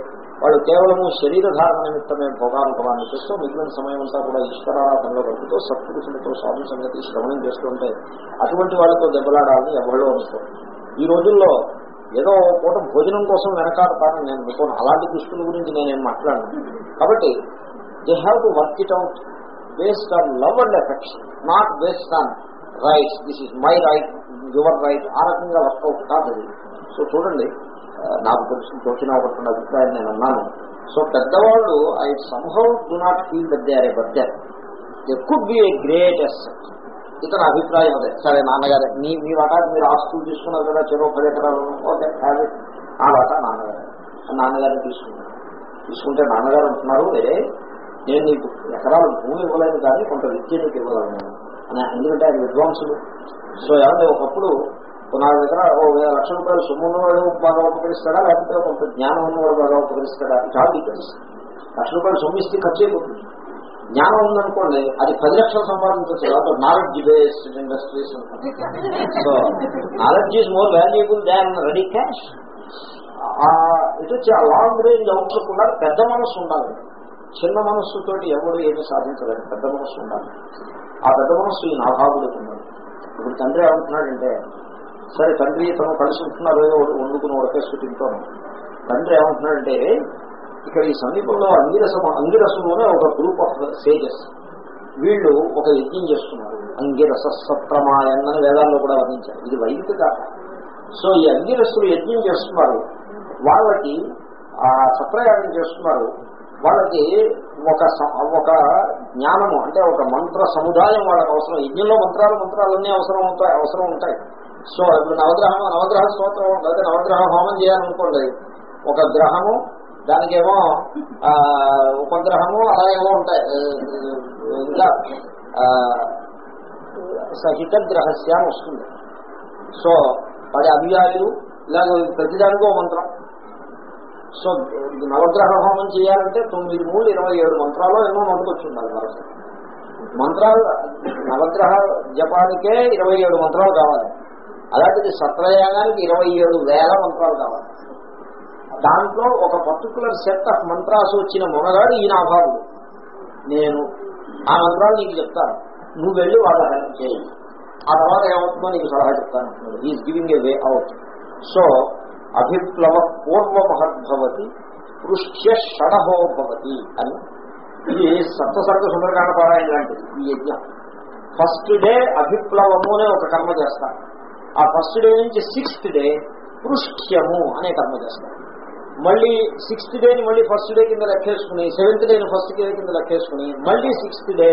వాళ్ళు కేవలము శరీరధారణ నిమిత్తమే భోగానుభవాన్ని చేస్తూ మిగిలిన సమయం అంతా కూడా ఈశ్వరారాధనలో గడుపుతూ సత్పురుషులతో స్వామి సంగతి శ్రవణం చేస్తుంటే అటువంటి వాళ్ళతో దెబ్బలాడాలని ఎవరిలో అనుకోరు. ఈ రోజుల్లో ఏదో పూట భోజనం కోసం వెనకాడతానని నేను అనుకోను. అలాంటి దుస్తుల గురించి నేనేం మాట్లాడను. కాబట్టి they have to work it out based on love and affection not based on rights this is my right your right ఆ రకంగా వర్కౌట్ కాదు సో చూడండి నాకు తెలిసిన తోచిన ఒకటి అభిప్రాయం నేను అన్నాను. సో పెద్దవాళ్ళు I somehow do not feel that they are a burden they could be a great asset ఇతని అభిప్రాయం అదే. సరే నాన్నగారే మీ మీ వాటా మీరు ఆస్తులు తీసుకున్నారు కదా చెరువు పది ఎకరాలు. ఓకే హ్యావ్ ఇట్ ఆ వాటా నాన్నగారే. నాన్నగారిని తీసుకున్నారు. తీసుకుంటే నాన్నగారు అంటున్నారు ఏ నేను నీకు ఎకరాలు భూమి ఇవ్వలేదు కానీ కొంత విద్య నీకు ఇవ్వగలను. అని ఎందుకంటే ఆయన విద్వాంసులు. సో ఏమంటే ఒకప్పుడు నాలుగు దగ్గర ఓ వేల లక్షల రూపాయలు సొమ్ము ఉన్నవాడు బాగా ఉపకరిస్తాడా? లేకపోతే కొంత జ్ఞానం ఉన్నవాడు బాగా ఉపకరిస్తాడా? ఇట్ ఆల్ డిపెండ్స్ లక్ష రూపాయలు సొమ్ము ఇస్తే ఖర్చు అయిపోతుంది. జ్ఞానం ఉందనుకోండి అది పది లక్షలు సంపాదించవచ్చు కాబట్టి knowledge based industries so knowledge is more valuable than ready cash ఇటు వచ్చి ఆ లాంగ్ రేంజ్ అవుట్లుక్ ఉండాలి పెద్ద మనస్సు ఉండాలి. చిన్న మనస్సుతోటి ఎవరు ఏమి సాధించలేదు పెద్ద మనస్సు ఉండాలి. ఆ పెద్ద మనస్సు ఈ నాభాగుడికి ఉండాలి. ఇప్పుడు తండ్రి ఏమంటున్నాడంటే సరే తండ్రి తను కలిసి ఉంటున్నారు ఏదో వండుకుని ఉడకేస్తూ తింటాను. తండ్రి ఏమంటున్నాడంటే ఇక్కడ ఈ సమీపంలో అంగిరస అంగిరసంలోనే ఒక గ్రూప్ ఆఫ్ సేజెస్ వీళ్ళు ఒక యజ్ఞం చేస్తున్నారు. అంగిరస సప్రమాయన్ అని వేదాల్లో కూడా వర్ణించారు. ఇది వైదిక కాక సో ఈ అంగిరసులు యజ్ఞం చేస్తున్నారు. వాళ్ళకి ఆ సత్రయాగం చేస్తున్నారు. వాళ్ళకి ఒక స- ఒక జ్ఞానము అంటే ఒక మంత్ర సముదాయం వాళ్ళకి అవసరం. యజ్ఞంలో మంత్రాలు మంత్రాలన్నీ అవసరం ఉంటాయి అవసరం ఉంటాయి. సో ఇప్పుడు నవగ్రహం నవగ్రహ స్తోత్రం లేదా నవగ్రహ హోమం చేయాలనుకోండి. ఒక గ్రహము దానికేమో ఉపగ్రహము ఉపగ్రహము అలాగేమో ఉంటాయి. ఇంకా సహిత గ్రహస్య అని వస్తుంది. సో వాడి అభియాయులు ఇలాగ ప్రతిదానికి మంత్రం. సో నవగ్రహ హోమం చేయాలంటే తొమ్మిది మూడు ఇరవై ఏడు మంత్రాలు ఎన్నో మొదలుకొచ్చి మనసు మంత్రాలు నవగ్రహ జపానికే ఇరవై ఏడు మంత్రాలు కావాలి. అలాంటిది సత్రయాగానికి ఇరవై ఏడు వేల మంత్రాలు కావాలి. దాంట్లో ఒక పర్టికులర్ సెట్ ఆఫ్ మంత్రాస్ వచ్చిన మొనగాడు ఈయన అభావుడు. నేను ఆ మంత్రాలు నీకు చెప్తాను. నువ్వు వెళ్ళి వాళ్ళ హెల్ప్ చేయి. ఆ తర్వాత ఏమవుతుందో నీకు సలహా చెప్తాను. Is giving a way out so అభిప్లవ పూర్వమహద్భవతి పృష్ఠ్య షడహో భవతి అని. ఇది సప్తసర్గ సుందరకాండ పారాయణ లాంటిది ఈ యజ్ఞం. ఫస్ట్ డే అభిప్లవము అనే ఒక కర్మ చేస్తారు ఆ ఫస్ట్ డే నుంచి సిక్స్త్ డే పృష్ఠ్యము అనే కర్మ చేస్తారు మళ్ళీ సిక్స్త్ డేని మళ్ళీ ఫస్ట్ డే కింద లెక్కేసుకుని సెవెంత్ డేని ఫస్ట్ డే కింద లెక్కేసుకుని మళ్ళీ సిక్స్త్ డే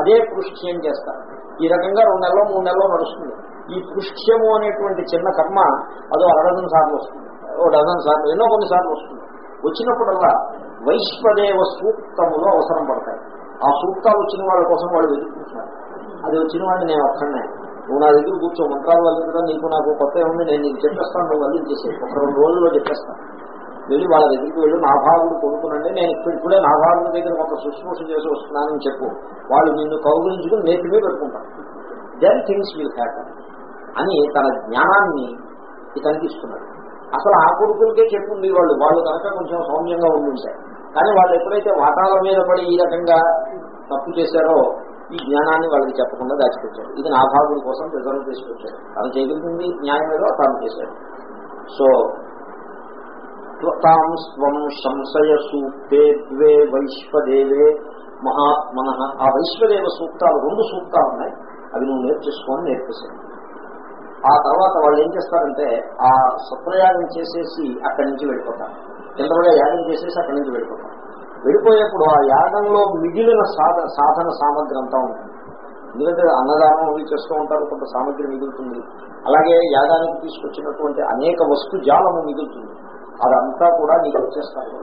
అదే పృష్ఠ్యం చేస్తారు. ఈ రకంగా రెండు నెలలో మూడు నెలలో నడుస్తుంది. ఈ పృష్ఠ్యము అనేటువంటి చిన్న కర్మ అదో అరడజన్ సార్లు వస్తుంది. ఓ డజన్ సార్లు ఎన్నో కొన్ని సార్లు వస్తుంది. వచ్చినప్పుడల్లా వైశ్వదేవ సూక్తములు అవసరం పడతాయి. ఆ సూక్తాలు వచ్చిన వాళ్ళ కోసం వాళ్ళు వెతుకుంటున్నారు అది వచ్చిన వాడిని నేను ఒక్కడనే. నువ్వు నా దగ్గర కూర్చో మంత్రాలు వల్లించడం నీకు నాకు కొత్త ఏముంది నేను నీకు చెప్పేస్తాను నువ్వు వల్లించేసే ఒక రెండు రోజుల్లో చెప్పేస్తాను. వెళ్ళి వాళ్ళ దగ్గరికి వెళ్ళి నాభావుడు కొడుకునండి నేను ఇప్పుడు ఇప్పుడే నాభావుడి దగ్గర కొంత శుశ్రూష చేసి వస్తున్నానని చెప్పు. వాళ్ళు నిన్ను కౌగులించుకుని నేతిమే పెట్టుకుంటారు. దెన్ థింగ్స్ విల్ హ్యాపన్ అని తన జ్ఞానాన్ని ఇతనికి ఇస్తున్నాడు. అసలు ఆ కొడుకులకే చెప్పుంది వాళ్ళు. వాళ్ళు కనుక కొంచెం సౌమ్యంగా ఉండుంటారు కానీ వాళ్ళు ఎప్పుడైతే వాటాల మీద పడి ఈ రకంగా తప్పు చేశారో ఈ జ్ఞానాన్ని వాళ్ళకి చెప్పకుండా దాచిపెట్టాడు. ఇది నాభాగుడి కోసం రిజర్వ్ చేసుకొచ్చాడు తను చేయగలిగింది న్యాయం ఏదో తాను చేశాడు. సో తాం స్వం సంశయ సూక్తే ద్వే వైశ్వదేవే మహాత్మన. ఆ వైశ్వదేవ సూక్తాలు రెండు సూక్తాలు ఉన్నాయి. అవి నువ్వు నేర్చేసుకొని నేర్పేశాను ఆ తర్వాత వాళ్ళు ఏం చేస్తారంటే ఆ సత్రయాగం చేసేసి అక్కడి నుంచి వెళ్ళిపోతారు. కిందపడే యాగం చేసేసి అక్కడి నుంచి వెళ్ళిపోతారు. వెళ్ళిపోయేప్పుడు ఆ యాగంలో మిగిలిన సాధన సాధన సామగ్రి అంతా ఉంటుంది. ఎందుకంటే అన్నదానం అవి చేస్తూ ఉంటారు కొంత సామగ్రి మిగులుతుంది. అలాగే యాగానికి తీసుకొచ్చినటువంటి అనేక వస్తు జాలము మిగులుతుంది. అదంతా కూడా నీకు వచ్చేస్తారు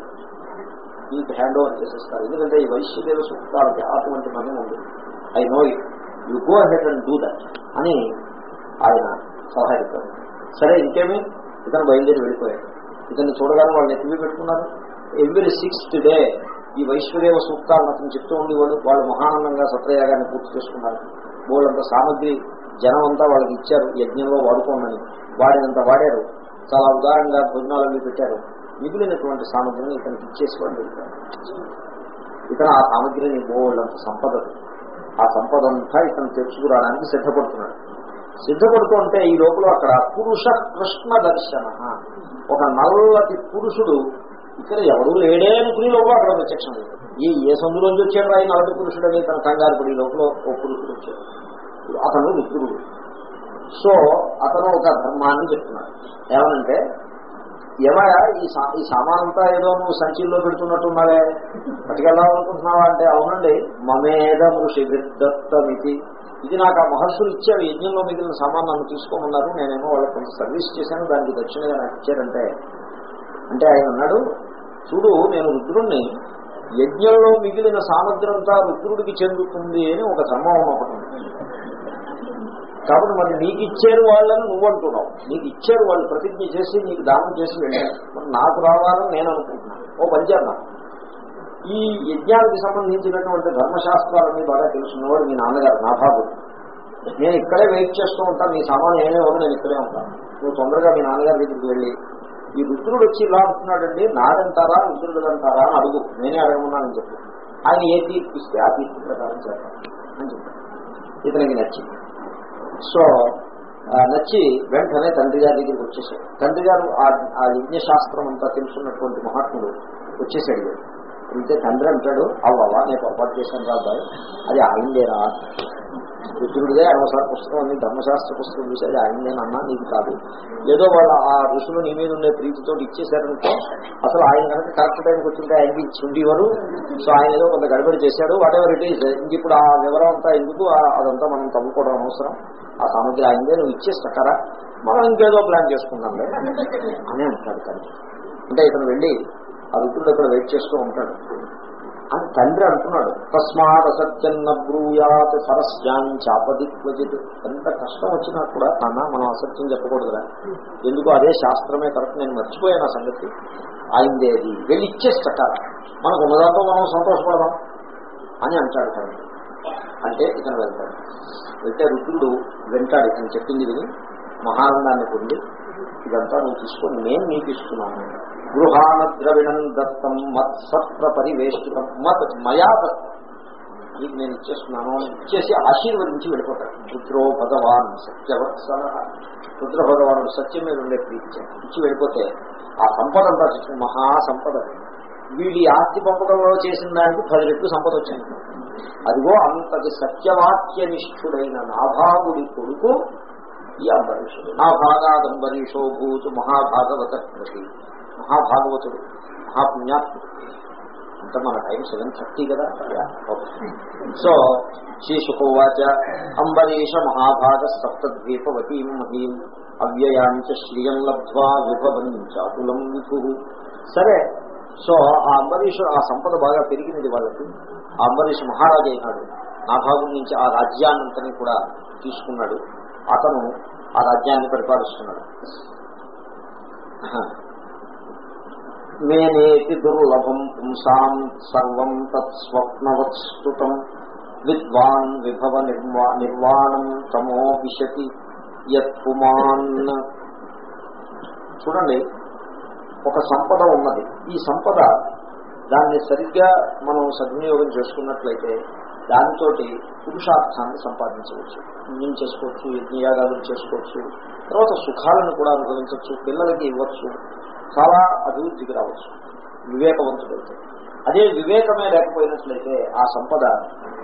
నీకు హ్యాండ్ ఓవర్ చేసేస్తారు ఎందుకంటే ఈ వైశ్యదేవ సూక్తాలకి అటువంటి మహిమ ఉంది. I know it you go ahead and do that అని ఆయన సలహా ఇస్తారు సరే ఇంకేమి? ఇతను బయలుదేరి వెళ్ళిపోయాడు. ఇతన్ని చూడగానే వాళ్ళు ఎత్తివి పెట్టుకున్నారు. ఎవ్రీ సిక్స్త్ డే ఈ వైశ్వదేవ సూక్తాలను అతను చెప్తూ ఉండేవాడు. వాళ్ళు మహానందంగా సత్రయాగాన్ని పూర్తి చేసుకున్నారు. వాళ్ళంత సామగ్రి జనం అంతా వాళ్ళకి ఇచ్చారు. యజ్ఞంలో వాడుకోమని వాడినంత వాడారు. చాలా ఉదారంగా భోజనాలన్నీ పెట్టారు. మిగిలినటువంటి సామగ్రిని ఇతనికి ఇచ్చేసి వాళ్ళు ఇతను ఆ సామగ్రిని బోళ్ళంత సంపద ఆ సంపద అంతా ఇతను తెచ్చుకురావడానికి సిద్ధపడుతున్నాడు. సిద్ధపడుతుంటే ఈ లోపల అక్కడ పురుష కృష్ణ దర్శన. ఒక నల్లటి పురుషుడు ఇక్కడ ఎవరు లేడే అనుకునే లోపల అక్కడ ప్రత్యక్షం ఈ ఏ సందులోంచి వచ్చాడు ఆయన నల్లటి పురుషుడు అని తన కంగారు పడి లోపల ఓ పురుషుడు వచ్చాడు. అతను మిత్రుడు సో అతను ఒక ధర్మాన్ని చెప్తున్నాడు. ఏమనంటే ఏమయ్యా ఈ సా ఈ సామానంతా ఏదో నువ్వు సంచిలో పెడుతున్నట్టున్నావే. పట్టుకెళ్దాం అంటే అవునండి మమేద మృషి విద్దత్తమితి ఇది నాకు ఆ మహర్షులు ఇచ్చారు యజ్ఞంలో మిగిలిన సామాన్ నన్ను తీసుకోమన్నారు. నేనేమో వాళ్ళకి కొంత సర్వీస్ చేశాను. దానికి దక్షిణగా నాకు ఇచ్చారంటే అంటే ఆయన అన్నాడు చూడు నేను రుద్రుణ్ణి. యజ్ఞంలో మిగిలిన సామగ్రి అంతా రుద్రుడికి చెందుతుంది అని ఒక ధర్మం ఒకటి కాబట్టి మరి నీకు ఇచ్చారు వాళ్ళని నువ్వు అంటున్నావు. నీకు ఇచ్చారు వాళ్ళు ప్రతిజ్ఞ చేసి నీకు దానం చేసి వెళ్ళారు. మరి నాకు రావాలని నేను అనుకుంటున్నాను. ఓ పంచాన్న ఈ యజ్ఞానికి సంబంధించినటువంటి ధర్మశాస్త్రాలన్నీ బాగా తెలుసుకున్నవాడు మీ నాన్నగారు నాభాబు నేను ఇక్కడే వెయిట్ చేస్తూ ఉంటాను. నీ సామాన్ ఏమే ఉంది నేను ఇక్కడే ఉంటాను. నువ్వు తొందరగా మీ నాన్నగారి దగ్గరికి వెళ్ళి ఈ రుద్రుడు వచ్చి ఇలా అంటున్నాడండి నాదంటారా రుద్రుడు అంటారా అని అడుగు. నేనే అడగమన్నానని చెప్పి. ఆయన ఏ తీర్పు ఇస్తే ఆ తీర్పు ప్రకారం చేస్తాను అని చెప్పాను ఇతనికి నచ్చింది. సో నచ్చి వెంటనే తండ్రి గారి దగ్గరికి వచ్చేసాడు. తండ్రి గారు ఆ- ఆ యజ్ఞశాస్త్రం అంతా తెలుసున్నటువంటి మహాత్ముడు వచ్చేసాడు. అయితే తండ్రి అంటాడు అవ్వవా నేను పొరపాటు చేశాను రా అది ఆయిందేరా రుద్రుడిదే అనవసర పుస్తకం అని ధర్మశాస్త్ర పుస్తకం చూసేది ఆయనదేనన్నా నీకు కాదు. ఏదో వాళ్ళ ఆ ఋషులు నీ మీద ఉండే ప్రీతితో ఇచ్చేశారనుకో అసలు ఆయన కనుక కరెక్ట్ టైంకి వచ్చింటే ఆయనకి ఇచ్చి ఉండేవారు. సో ఆయన ఏదో కొంత గడబడి చేశాడు. వాట్ ఎవర్ ఇట్ ఈస్ ఇంక ఇప్పుడు ఆ వివరం అంతా ఎందుకు అదంతా మనం తమ్ముకోవడం అవసరం. ఆ సామగ్రి ఆయనదే నువ్వు ఇచ్చేస్తారా మనం ఇంకేదో ప్లాన్ చేసుకుందాంలే అని అంటాడు తండ్రి. అంటే ఇతను వెళ్ళి ఆ రుద్రుడు అక్కడ వెయిట్ చేస్తూ ఉంటాడు. అని తండ్రి అంటున్నాడు తస్మాత్ అసత్యన్న బ్రూయాత్ సరస్యాన్ని క్వచిత్ ఎంత కష్టం వచ్చినా కూడా నాన్న మనం అసత్యం చెప్పకూడదురా. ఎందుకు అదే శాస్త్రమే కరెక్ట్ నేను మర్చిపోయాను ఆ సంగతి. ఆయనదేది వెళ్ళి ఇచ్చేస్తారా మనకు ఉన్నదాంతో మనం సంతోషపడదాం. అని అంటాడు తండ్రి. అంటే ఇతను వెళ్తాడు. వెళ్తే రుద్రుడు వింటాడు ఇతను చెప్పింది విని మహానందాన్ని పొంది ఇదంతా నువ్వు తీసుకొని నేను నీకు ఇస్తున్నాను. గృహాన ద్రవిణం దత్తం మత్ సత్ర పరివేష్టితం మత్ మయా దత్తం నీకు నేను ఇచ్చేస్తున్నాను ఇచ్చేసి ఆశీర్వదించి వెళ్ళిపోతాడు. రుద్రో భగవాన్ సత్యవత్స రుద్ర భగవానుడు సత్యం మీద ఉండే ప్రీతి ఇచ్చి వెళ్ళిపోతే ఆ సంపద అంతా చూసి మహా సంపద. వీడి ఆస్తి పంపకంలో చేసిన దానికి పది రెట్లు సంపద వచ్చింది అదిగో అంతటి సత్యవాక్య నిష్ఠుడైన నాభాగుడి కొడుకు ఈ అంబరీషుడు నా భాగాదంబరీషో భూతు మహాభాగవత ప్రతి మహాభాగవతుడు మహాపుణ్యాత్ముడు. అంటే మన టైం సెవెన్ థర్టీ కదా? సో శ్రీశుకోవాచ అంబరీష మహాభాగ సప్తద్వీపవతీం మహీం అవ్యయాంచ శ్రియం లబ్ధ్వా విభవం చాతులం విభు. సరే సో ఆ అంబరీషు ఆ సంపద బాగా పెరిగినది వాళ్ళకి. ఆ అంబరీష్ మహారాజు అయినాడు. నా భాగం నుంచి ఆ రాజ్యాన్నంతని కూడా తీసుకున్నాడు. అతను ఆ రాజ్యాన్ని పరిపాలిస్తున్నాడు. మేనేతి దుర్లభం పుంసాం సర్వం తత్స్వప్నవత్స్తుతం విద్వాన్ విభవ నిర్వా నిర్వాణం తమో విశతి యత్పుమాన్ చూడండి ఒక సంపద ఉన్నది. ఈ సంపద దాన్ని సరిగ్గా మనం సద్వినియోగం చేసుకున్నట్లయితే దానితోటి పురుషార్థాన్ని సంపాదించవచ్చు. పుణ్యం చేసుకోవచ్చు యజ్ఞయాగాలు చేసుకోవచ్చు. తర్వాత సుఖాలను కూడా అనుభవించవచ్చు పిల్లలకి ఇవ్వచ్చు చాలా అభివృద్ధికి రావచ్చు. వివేకవంతుడైతే. అదే వివేకమే లేకపోయినట్లయితే ఆ సంపద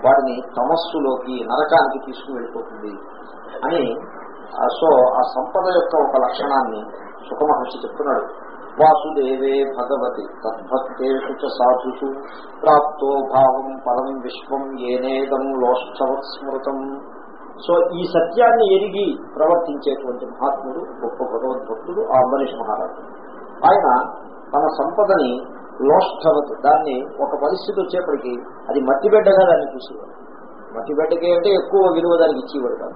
వాటిని తమస్సులోకి నరకానికి తీసుకువెళ్ళిపోతుంది అని సో ఆ సంపద యొక్క ఒక లక్షణాన్ని సుఖమహర్షి చెప్తున్నాడు. వాసుదేవే భగవతి. తద్భక్తేషు చ సాధుషు. ప్రాప్తో భావం పరం విశ్వం ఏనేదం లోష్ఠవత్ స్మృతం సో ఈ సత్యాన్ని ఎరిగి ప్రవర్తించేటువంటి మహాత్ముడు గొప్ప భగవద్భక్తుడు ఆ అంబరీష్ మహారాజు. ఆయన తన సంపదని లోష్టవత్ దాన్ని ఒక పరిస్థితి వచ్చేప్పటికీ అది మట్టిబిడ్డగా దాన్ని చూసేవాడు. మట్టిబిడ్డకి అంటే ఎక్కువ విలువ దానికి ఇచ్చేవాడు కాదు.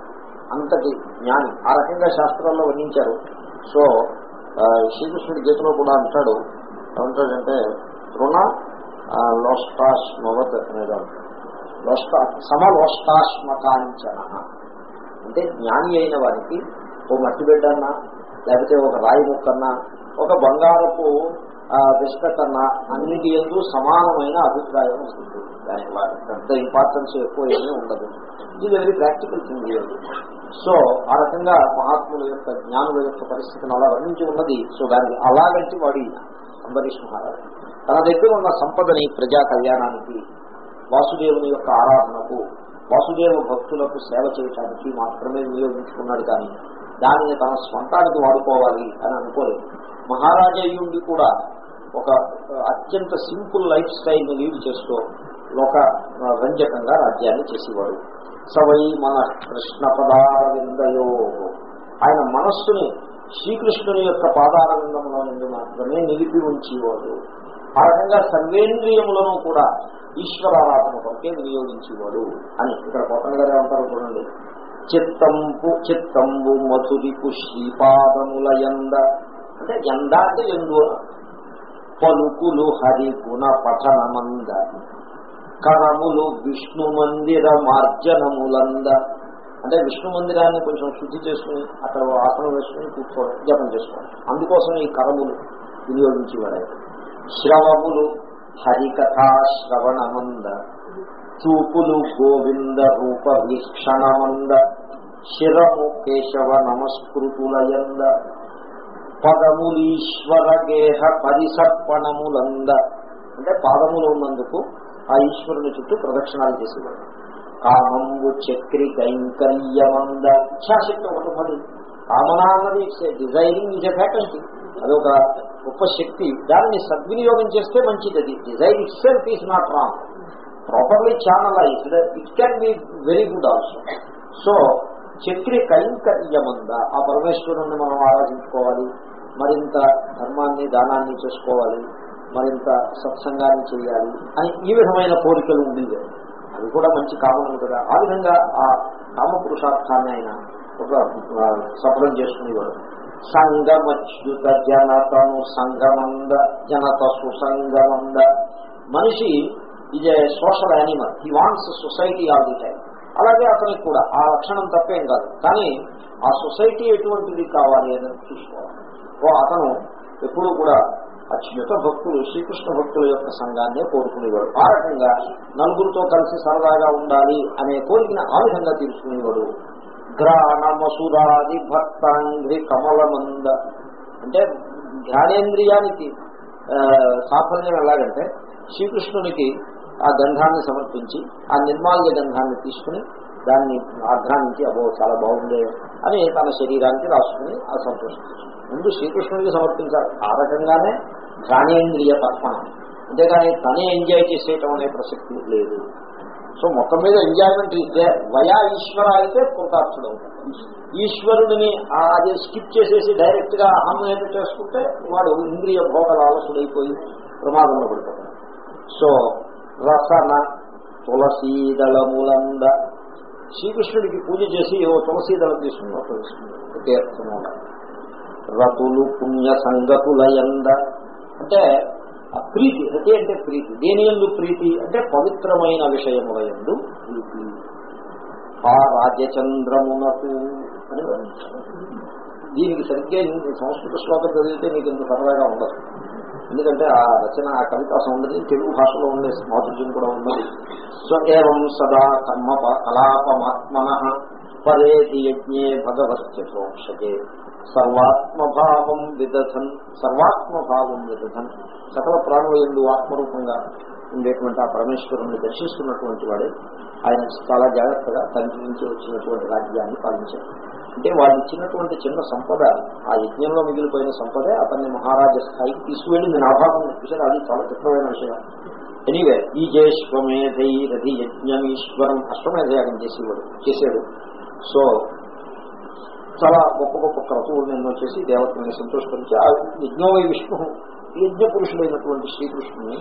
అంతటి జ్ఞాని. ఆ రకంగా శాస్త్రాల్లో వర్ణించారు. సో శ్రీకృష్ణుడి గీతలో కూడా అంటాడు. ఏమంటాడంటే రుణ లోష్టాశ్మవత్ అనేది అంటాడు. లోష్ట సమలోష్టాశ్మకాంచన. అంటే జ్ఞాని అయిన వారికి ఓ మట్టి బిడ్డన్నా లేకపోతే ఒక రాయి ముక్కన్నా ఒక బంగారపు విస్తకన్నా అన్నా అన్నిటి ఎందు సమానమైన అభిప్రాయం ఉంటుంది. దానికి పెద్ద ఇంపార్టెన్స్ ఎక్కువ ఏమీ ఉండదు. ఇది వెరీ ప్రాక్టికల్ థింగ్ సో ఆ రకంగా మహాత్ముల యొక్క జ్ఞానుల యొక్క పరిస్థితిని అలా వర్ణించి ఉన్నది. సో దానికి అలాగంటి వాడి అంబరీష్ మహారాజ్. తన దగ్గర ఉన్న సంపదని ప్రజా కళ్యాణానికి వాసుదేవుని యొక్క ఆరాధనకు వాసుదేవ భక్తులకు సేవ చేయడానికి మాత్రమే వినియోగించుకున్నాడు కానీ దానిని తన స్వంతానికి వాడుకోవాలి అని అనుకోలేదు. మహారాజయ్యుండి కూడా ఒక అత్యంత సింపుల్ లైఫ్ స్టైల్ని లీడ్ చేస్తూ లోక రంజకంగా రాజ్యాన్ని చేసేవాడు. సవై మన కృష్ణ పదారవిందయో ఆయన మనస్సుని శ్రీకృష్ణుని యొక్క పాదారవిందంలో నుండి మాత్రమే నిలిపి ఉంచేవాడు. ఆ రకంగా సర్వేంద్రియములను కూడా ఈశ్వరారాధన కొరకే వినియోగించేవాడు అని ఇక్కడ కొత్త గారు ఏమంటారు చూడండి. చిత్తంపు చిత్తంబు మధురిపు శ్రీపాదముల ఎంద అంటే ఎంద అంటే ఎందు? పలుకులు హరి గుణ పఠనమంద. కణములు విష్ణు మందిర మార్జనములంద. అంటే విష్ణు మందిరాన్ని కొంచెం శుద్ధి చేసుకుని అక్కడ ఆసనం వేసుకుని కూర్చోవడం జపం చేసుకోవడం. అందుకోసం ఈ కరములు వినియోగించేవాడు శ్రవములు హరికథా శ్రవణమంద. చూపులు గోవింద రూప వీక్షణమంద. శిరము కేశవ నమస్కృతులయంద. పదములీశ్వర గేహ పరిసర్పణములంద. అంటే పాదములు ఉన్నందుకు ఆ ఈశ్వరుని చుట్టూ ప్రదక్షిణాలు చేసేవాడు. కామంబు చక్రి కైంకర్యమంద ఇచ్చాశక్తి ఒకటి ఉన్నది. కామన అన్నది డిజైరింగ్ ఇస్ ఎ ఫ్యాకల్టీ అదొక గొప్ప శక్తి. దాన్ని సద్వినియోగం చేస్తే మంచిది. అది desire itself is not wrong properly channelised it can be very good also so Chakri కైంకర్యమంద ఆ పరమేశ్వరుణ్ణి మనం ఆరాధించుకోవాలి. మరింత ధర్మాన్ని దానాన్ని చేసుకోవాలి. మరింత సత్సంగాన్ని చేయాలి అని ఈ విధమైన కోరికలు ఉండేవి. అది కూడా మంచి కామనం కదా. ఆ విధంగా ఆ కామ పురుషార్థాన్ని ఆయన ఒక సఫలం చేసుకునేవాడు సంగమచ్యుత జనతను సంగమంద జనత సుసంగమంద మనిషి ఇది social animal. He wants society all the time అలాగే అతనికి కూడా. ఆ లక్షణం తప్పేం కాదు. కానీ ఆ సొసైటీ ఎటువంటిది కావాలి అని చూసుకోవాలి. ఓ అతను ఎప్పుడు కూడా అత్యుత భక్తులు శ్రీకృష్ణ భక్తుల యొక్క సంఘాన్నే కోరుకునేవాడు. ఆ రకంగా నలుగురితో కలిసి సరదాగా ఉండాలి అనే కోరికను ఆ విధంగా తీర్చుకునేవాడు. గ్రాణమసురాది భక్తాంగ్రి కమలమంద. అంటే ధ్యానేంద్రియానికి సాఫల్యం ఎలాగంటే శ్రీకృష్ణునికి ఆ గంధాన్ని సమర్పించి ఆ నిర్మాల్య గంధాన్ని తీసుకుని దాన్ని ఆఘ్రానించి అబో చాలా బాగుండే అని తన శరీరానికి రాసుకుని ఆ సంతోషించారు ముందు శ్రీకృష్ణుడికి సమర్పించాలి. ఆ రకంగానే ధ్యానేంద్రియ తర్పణం అంతేగాని తనే ఎంజాయ్ చేసేయటం అనే ప్రసక్తి లేదు. సో మొత్తం మీద ఎంజాయ్మెంట్ ఇస్తే వయా ఈశ్వర అయితే కృతార్థుడు ఈశ్వరుడిని అది స్కిప్ చేసేసి డైరెక్ట్గా అహం చేసుకుంటే వాడు ఇంద్రియ భోగ ఆలసుడైపోయి ప్రమాదంలో పడిపోతాడు. సో రసన తులసీదళములంద శ్రీకృష్ణుడికి పూజ చేసి ఓ తులసీదళం తీసుకున్నాడు తీర్థము రతులు పుణ్య సంగతులయంద అంటే ప్రీతి రతి అంటే ప్రీతి. దేని ఎందు ప్రీతి? అంటే పవిత్రమైన విషయముల ఎందు ప్రీతి. ఆ రాజచంద్రమునకు అని దీనికి సరిగ్గా సంస్కృత శ్లోకం చదివితే నీకు ఇంత సరదాగా ఉండదు. ఎందుకంటే ఆ రచన ఆ కవితా సౌందర్యం తెలుగు భాషలో ఉండే మాధుర్యం కూడా ఉన్నది సో సదా కర్మ కలాపమాత్మన పరేతి యజ్ఞే భగవత్యథోక్షతే సర్వాత్మభావం విదధన్ సర్వాత్మభావం విదధన్. సకల ప్రాణుల ఎందు ఆత్మరూపంగా ఉండేటువంటి ఆ పరమేశ్వరుణ్ణి దర్శిస్తున్నటువంటి వాడే. ఆయన చాలా జాగ్రత్తగా తండ్రి నుంచి వచ్చినటువంటి రాజ్యాన్ని పాలించారు అంటే వాళ్ళు ఇచ్చినటువంటి చిన్న సంపద ఆ యజ్ఞంలో మిగిలిపోయిన సంపదే అతన్ని మహారాజ స్థాయికి తీసుకువెళ్ళింది. నా భాగం చూసారు అది చాలా చిత్రమైన విషయం. ఎనీవే ఈ జేష్వమేధై రథి యజ్ఞమీశ్వరం అశ్వమేధయాగం చేసేవాడు చేశాడు సో చాలా గొప్ప గొప్ప క్రతువులు ఎన్నో చేసి దేవతల్ని సంతోషపరిచి ఆ యజ్ఞమై విష్ణు యజ్ఞ పురుషుడైనటువంటి శ్రీకృష్ణుని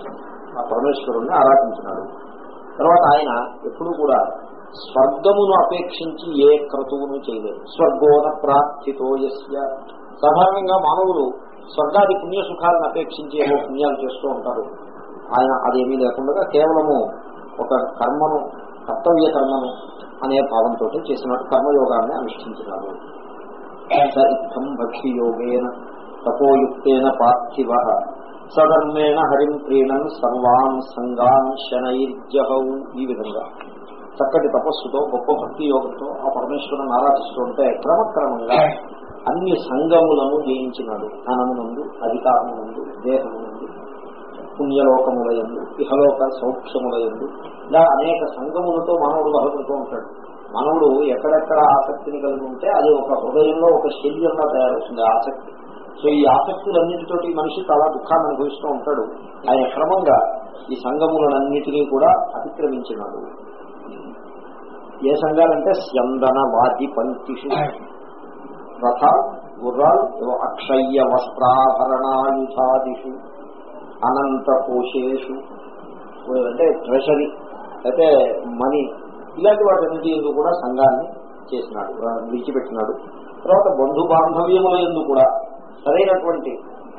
ఆ పరమేశ్వరుణ్ణి ఆరాధించినాడు. తర్వాత ఆయన ఎప్పుడూ కూడా స్వర్గమును అపేక్షించి ఏ క్రతువును చేయలేదు. స్వర్గోన ప్రాప్తితో యస్య. సాధారణంగా మానవులు స్వర్గాది పుణ్య సుఖాలను అపేక్షించి ఏమో పుణ్యాలు చేస్తూ ఉంటారు. ఆయన అదేమీ లేకుండా కేవలము ఒక కర్మను కర్తవ్య కర్మను అనే భావంతో చేసినట్టు కర్మయోగాన్ని అనుష్ఠించినారు ఇత్థం భక్తి యోగేన తపోయుక్తేన పార్థివ సధర్మేణ హరిం ప్రీణన్ సర్వాన్ సంగాన్ శనైర్జహౌ ఈ విధంగా. చక్కటి తపస్సుతో గొప్ప భక్తి యోగంతో ఆ పరమేశ్వరుని ఆరాధిస్తుంటే క్రమక్రమంగా అన్ని సంగములను జయించినాడు. ధనమునందు అధికారమునందు దేహమునందు పుణ్యలోకములయందు ఇహలోక సౌఖ్యములయందు ఇలా అనేక సంగములతో మానవుడు బలపడుతూ ఉంటాడు. మనవుడు ఎక్కడెక్కడ ఆసక్తిని కలిగి ఉంటే అది ఒక హృదయంలో ఒక శల్యంగా తయారవుతుంది ఆసక్తి. సో ఈ ఆసక్తులన్నిటితోటి మనిషి చాలా దుఃఖాన్ని అనుభవిస్తూ ఉంటాడు. ఆయన క్రమంగా ఈ సంగములన్నిటినీ కూడా అతిక్రమించినాడు. ఏ సంఘాలంటే స్యందన వాటి పంక్తిషు రథ గుర్రాలు అక్షయ్య వస్త్రాభరణాయుధాదిషు అనంత కోశేషు అంటే ట్రెషరీ అయితే మనీ ఇలాంటి వాటి ఎందు కూడా సంఘాన్ని చేసినాడు విడిచిపెట్టినాడు. తర్వాత బంధు బాంధవ్యముల ఎందు కూడా సరైనటువంటి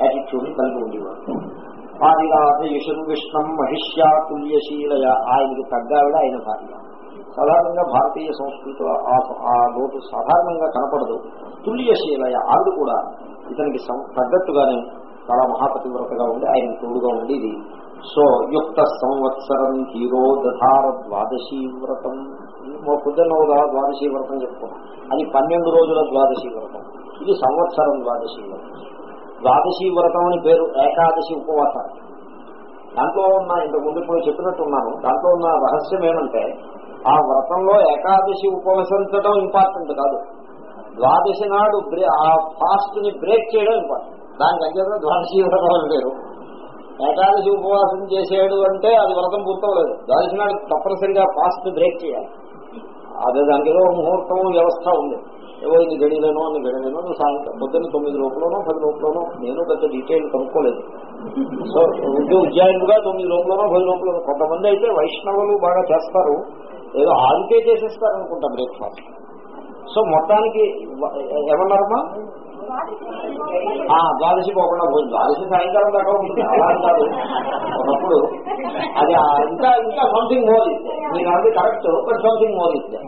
యాటిట్యూడ్ కలిగి ఉండేవాడు. ఆదిరాధ యశం విష్ణం మహిష్యాతుల్యశీలయ ఆయనకి తగ్గావిడ ఆయన భార్య. సాధారణంగా భారతీయ సంస్కృతిలో ఆ- ఆ లోటు సాధారణంగా కనపడదు. తుల్యశీలయ ఆవిడ కూడా ఇతనికి సం- తగ్గట్టుగానే చాలా మహాపతివ్రతగా ఉండి ఆయన తోడుగా ఉండేది. సో యుక్త సంవత్సరం హీరో దధార ద్వాదశీ వ్రతం పొద్దున్న ద్వాదశీ వ్రతం చెప్పుకున్నాం అది పన్నెండు రోజుల ద్వాదశీ వ్రతం ఇది సంవత్సరం ద్వాదశీ వ్రతం ద్వాదశీ వ్రతం అని పేరు ఏకాదశి ఉపవాసాలు దాంట్లో ఉన్న ఇంతకు ముందు ఇప్పుడు చెప్పినట్టున్నాను దాంట్లో ఉన్న రహస్యం ఏమంటే ఆ వ్రతంలో ఏకాదశి ఉపవసించడం ఇంపార్టెంట్ కాదు. ద్వాదశి నాడు బ్రే- ఆ ఫాస్ట్ని బ్రేక్ చేయడం ఇంపార్టెంట్ దానికి అంచేత ద్వాదశీ వ్రతం అని పేరు. ఏకాదశి ఉపవాసం చేసాడు అంటే అది వ్రతం పూర్తవలేదు. ద్వాదశి తప్పనిసరిగా ఫాస్ట్ బ్రేక్ చేయాలి. అదే దానికి ఏదో ముహూర్తం వ్యవస్థ ఉంది. ఏవో ఇది గడిలోనో అని గడిలోనో సాయంత్రం పొద్దున్న తొమ్మిది లోపలనో పది లోపలనో నేను పెద్ద డీటెయిల్ కనుక్కోలేదు. సో ఉద్యోగ ఉద్యాయులుగా తొమ్మిది లోపలనో పది లోపలనో కొంతమంది అయితే వైష్ణవులు బాగా చేస్తారు. ఏదో ఆదికే చేసేస్తారు అనుకుంటా బ్రేక్ఫాస్ట్. సో మొత్తానికి వ- ఏమన్నారమ్మా? ఆ, ద్వాదశి పోకుండా పోయింది. ద్వాదశి సాయంకాలం దాకా ఉంటుంది. అలా కాదు ఒకప్పుడు అది ఇంకా ఇంకా సంథింగ్ మోర్ ఇస్తే మీరు అది కరెక్ట్ బట్ సంథింగ్ మోర్ ఇస్తే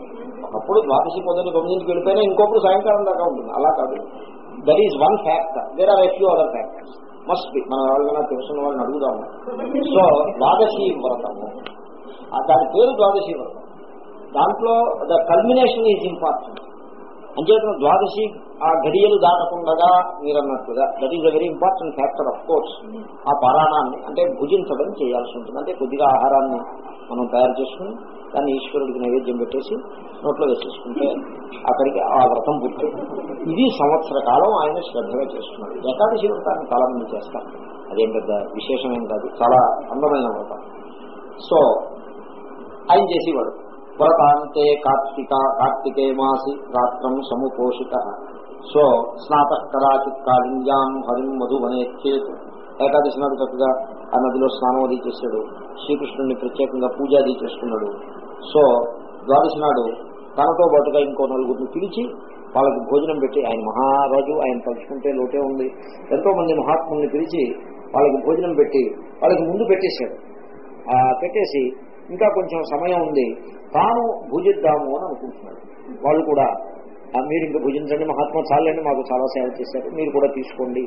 ఒకప్పుడు ద్వాదశి పొద్దున్న తొమ్మిదింటికి వెళ్ళిపోయినా ఇంకొకటి సాయంకాలం దాకా ఉంటుంది. అలా కాదు. That is one factor there are a few other factors must be మనం ఎవరికైనా తెలుసున్న వాళ్ళని అడుగుదాము సో ద్వాదశి వ్రతము. దాని పేరు ద్వాదశి వ్రతం. దాంట్లో ద కల్మినేషన్ ఈజ్ ఇంపార్టెంట్ అంచేతన ద్వాదశి ఆ గడియలు దాటకుండా మీరు అన్నట్టుగా that is a very important factor of course ఆ పారాయణాన్ని అంటే భుజించడం చేయాల్సి ఉంటుంది. అంటే కొద్దిగా ఆహారాన్ని మనం తయారు చేసుకుని దాన్ని ఈశ్వరుడికి నైవేద్యం పెట్టేసి నోట్లో వేసేసుకుంటే అక్కడికి ఆ వ్రతం పూర్తి ఇది సంవత్సర కాలం ఆయన శ్రద్ధగా చేస్తున్నాడు ఏకాదశి వ్రతాన్ని చాలా మంది చేస్తారు. అదేం పెద్ద విశేషమేం కాదు. చాలా అందమైన వ్రతం. సో ఆయన చేసేవాడు వ్రతాంతే కార్తీక కార్తికే మాసి రాత్రం సముపోషిత. సో స్నాత కదాచిత్ కాళింజాం హరిం మధువనేచ్చేత్. ఏకాదశి నాడు చక్కగా ఆ నదిలో స్నానం అది చేశాడు. శ్రీకృష్ణుడిని ప్రత్యేకంగా పూజ అది చేసుకున్నాడు సో ద్వాదశి నాడు తనతో పాటుగా ఇంకో నలుగురిని పిలిచి వాళ్ళకి భోజనం పెట్టి ఆయన మహారాజు ఆయన తలుచుకుంటే లోటే ఉంది. ఎంతో మంది మహాత్ముల్ని పిలిచి వాళ్ళకి భోజనం పెట్టి వాళ్ళకి ముందు పెట్టేశాడు. ఆ పెట్టేసి ఇంకా కొంచెం సమయం ఉంది. తాను భుజిద్దాము అని అనుకుంటున్నాడు. వాళ్ళు కూడా మీరు ఇంకా భుజించండి మహాత్మా చాలండి మాకు చాలా సేవ చేశారు మీరు కూడా తీసుకోండి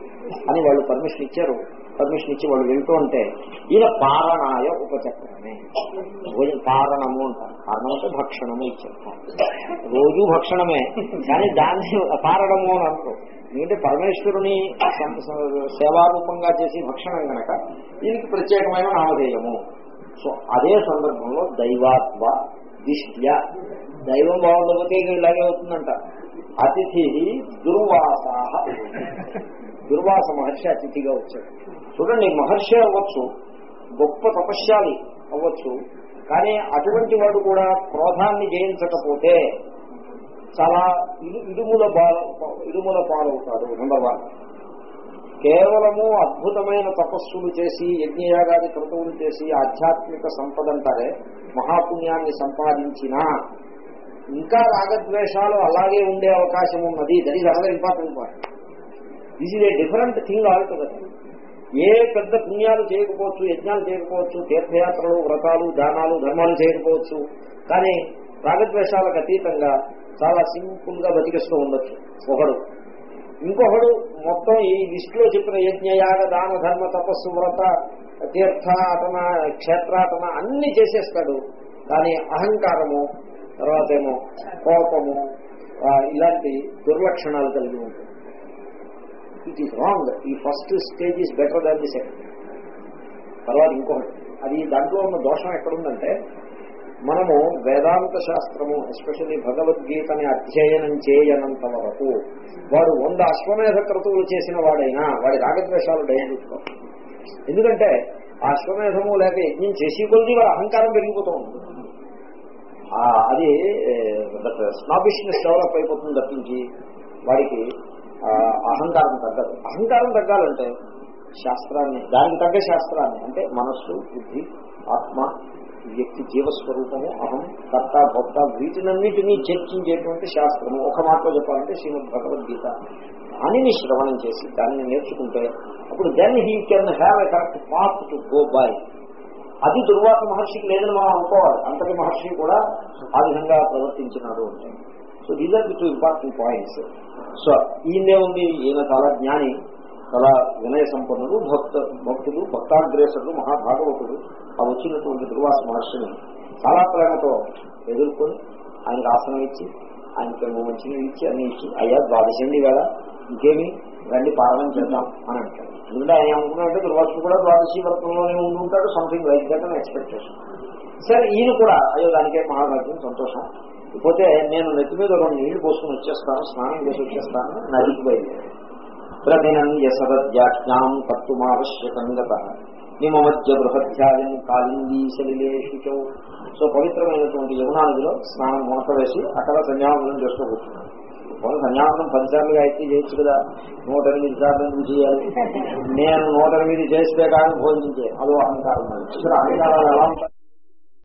అని వాళ్ళు పర్మిషన్ ఇచ్చారు. పర్మిషన్ ఇచ్చి వాళ్ళు వెళ్తూ ఉంటే ఈయన పారణాయ ఉపచక్రమే. భోజన పారణము అంటారు. కారణం అంటే భక్షణము ఇచ్చారు. రోజు భక్షణమే. కానీ దాన్ని పారణము అని అంటారు. ఎందుకంటే పరమేశ్వరుని సేవారూపంగా చేసి భక్షణం కనుక దీనికి ప్రత్యేకమైన నామధేయము. సో అదే సందర్భంలో దైవాత్వ దిష్ట్య దైవం బాగుండకపోతే ఇలాగే అవుతుందంట. అతిథి దుర్వాస. దుర్వాస మహర్షి అతిథిగా వచ్చాడు. చూడండి మహర్షి అవ్వచ్చు గొప్ప తపస్యాలి అవ్వచ్చు కానీ అటువంటి వాడు కూడా క్రోధాన్ని జయించకపోతే చాలా ఇడు- ఇడుముల ఇడుముల పాలవుతాడు నెంబర్ వన్ కేవలము అద్భుతమైన తపస్సులు చేసి యజ్ఞయాగాది క్రతువులు చేసి ఆధ్యాత్మిక సంపద అంటారే మహాపుణ్యాన్ని సంపాదించినా ఇంకా రాగద్వేషాలు అలాగే ఉండే అవకాశం ఉన్నది. That is another important part this is a different thing altogether ఏ పెద్ద పుణ్యాలు చేయకపోవచ్చు యజ్ఞాలు చేయకపోవచ్చు తీర్థయాత్రలు వ్రతాలు దానాలు ధర్మాలు చేయకపోవచ్చు. కానీ రాగద్వేషాలకు అతీతంగా చాలా సింపుల్గా బతికిస్తూ ఉండొచ్చు ఒకడు. ఇంకొకడు మొత్తం ఈ లిస్ట్లో చెప్పిన యజ్ఞ యాగ దాన ధర్మ తపస్సు వ్రత తీర్థ అతన క్షేత్రాటన అన్ని చేసేస్తాడు. కానీ అహంకారము తర్వాత ఏమో కోపము ఇలాంటి దుర్లక్షణాలు కలిగి ఉంటుంది. ఇట్ ఈస్ రాంగ్ ఈ first stage is better than the second తర్వాత ఇంకొకటి. అది దాంట్లో ఉన్న దోషం ఎక్కడుందంటే మనము వేదాంత శాస్త్రము ఎస్పెషల్లీ భగవద్గీతని అధ్యయనం చేయనంత వరకు వాడు వంద అశ్వమేధ క్రతువులు చేసిన వాడైనా వాడి రాగద్వేషాలు దయచూసుకోవాలి ఎందుకంటే ఆ అశ్వమేధము లేక యజ్ఞం చేసి కొద్ది వాడు అహంకారం పెరిగిపోతూ ఉంటుంది అది అది స్నాబిష్నెస్ డెవలప్ అయిపోతుంది తప్పించి వాడికి అహంకారం తగ్గదు. అహంకారం తగ్గాలంటే శాస్త్రాన్ని దానికి తగ్గ శాస్త్రాన్ని అంటే మనస్సు బుద్ధి ఆత్మ వ్యక్తి జీవస్వరూపము అహం కర్త భక్త వీటినన్నిటినీ చర్చించేటువంటి శాస్త్రము. ఒక మాటలో చెప్పాలంటే శ్రీమద్ భగవద్గీత. దానిని శ్రవణం చేసి దానిని నేర్చుకుంటే అప్పుడు then he can have a correct path to go by అది దుర్వాస మహర్షికి లేదని మనం అనుకోవాలి. అంతటి మహర్షి కూడా ఆ విధంగా ప్రవర్తించినాడు అంటే. So these are the two important points so ఈయనే ఉంది ఈయన చాలా జ్ఞాని చాలా వినయ సంపన్నుడు భక్త భక్తుడు భక్తాగ్రేసుడు మహాభాగవతుడు ఆ వచ్చినటువంటి దుర్వాస మహర్షిని చాలా ప్రేమతో ఎదుర్కొని ఆయనకు ఆసనం ఇచ్చి ఆయనకి మంచినీళ్ళు ఇచ్చి అన్ని ఇచ్చి అయ్యా ద్వాదశండి వేళ ఇంకేమి? రండి పాలన చేద్దాం అని అంటాడు ఎందుకంటే ఆయన ఏమనుకున్నాడంటే దుర్వాసు కూడా ద్వాదశి వర్గంలోనే ఉండి ఉంటాడు సంథింగ్ లైక్ దట్ అని ఎక్స్పెక్టేషన్ సరే ఈయన కూడా అయ్యో దానికే మహారాజ్యం సంతోషం. ఇకపోతే నేను నెత్తి మీద రెండు నీళ్ళు పోసుకుని వచ్చేస్తాను స్నానం చేసి వచ్చేస్తాను నదికి బయలుదేరాను. ప్రమినన్య సదజ్ఞాం కర్తుమావశ్యకం గత నిమమధ్య బృహధ్యాయం కాళిందీ సలిలేషు సో పవిత్రమైనటువంటి యమునా నదిలో స్నానం మునక వేసి అక్కడ సంధ్యావందనం చేస్తూ కూర్చున్నాను పోనీ సన్యాసం పదిసార్లుగా అయితే చేయొచ్చు కదా. నూట ఎనిమిది సార్లు ఎందుకు చేయాలి? నేను నూట ఎనిమిది చేస్తే కానీ భోజనం చేయాలి. అదో అహంకారం అహంకారాలు ఎలా ఉంటాయి?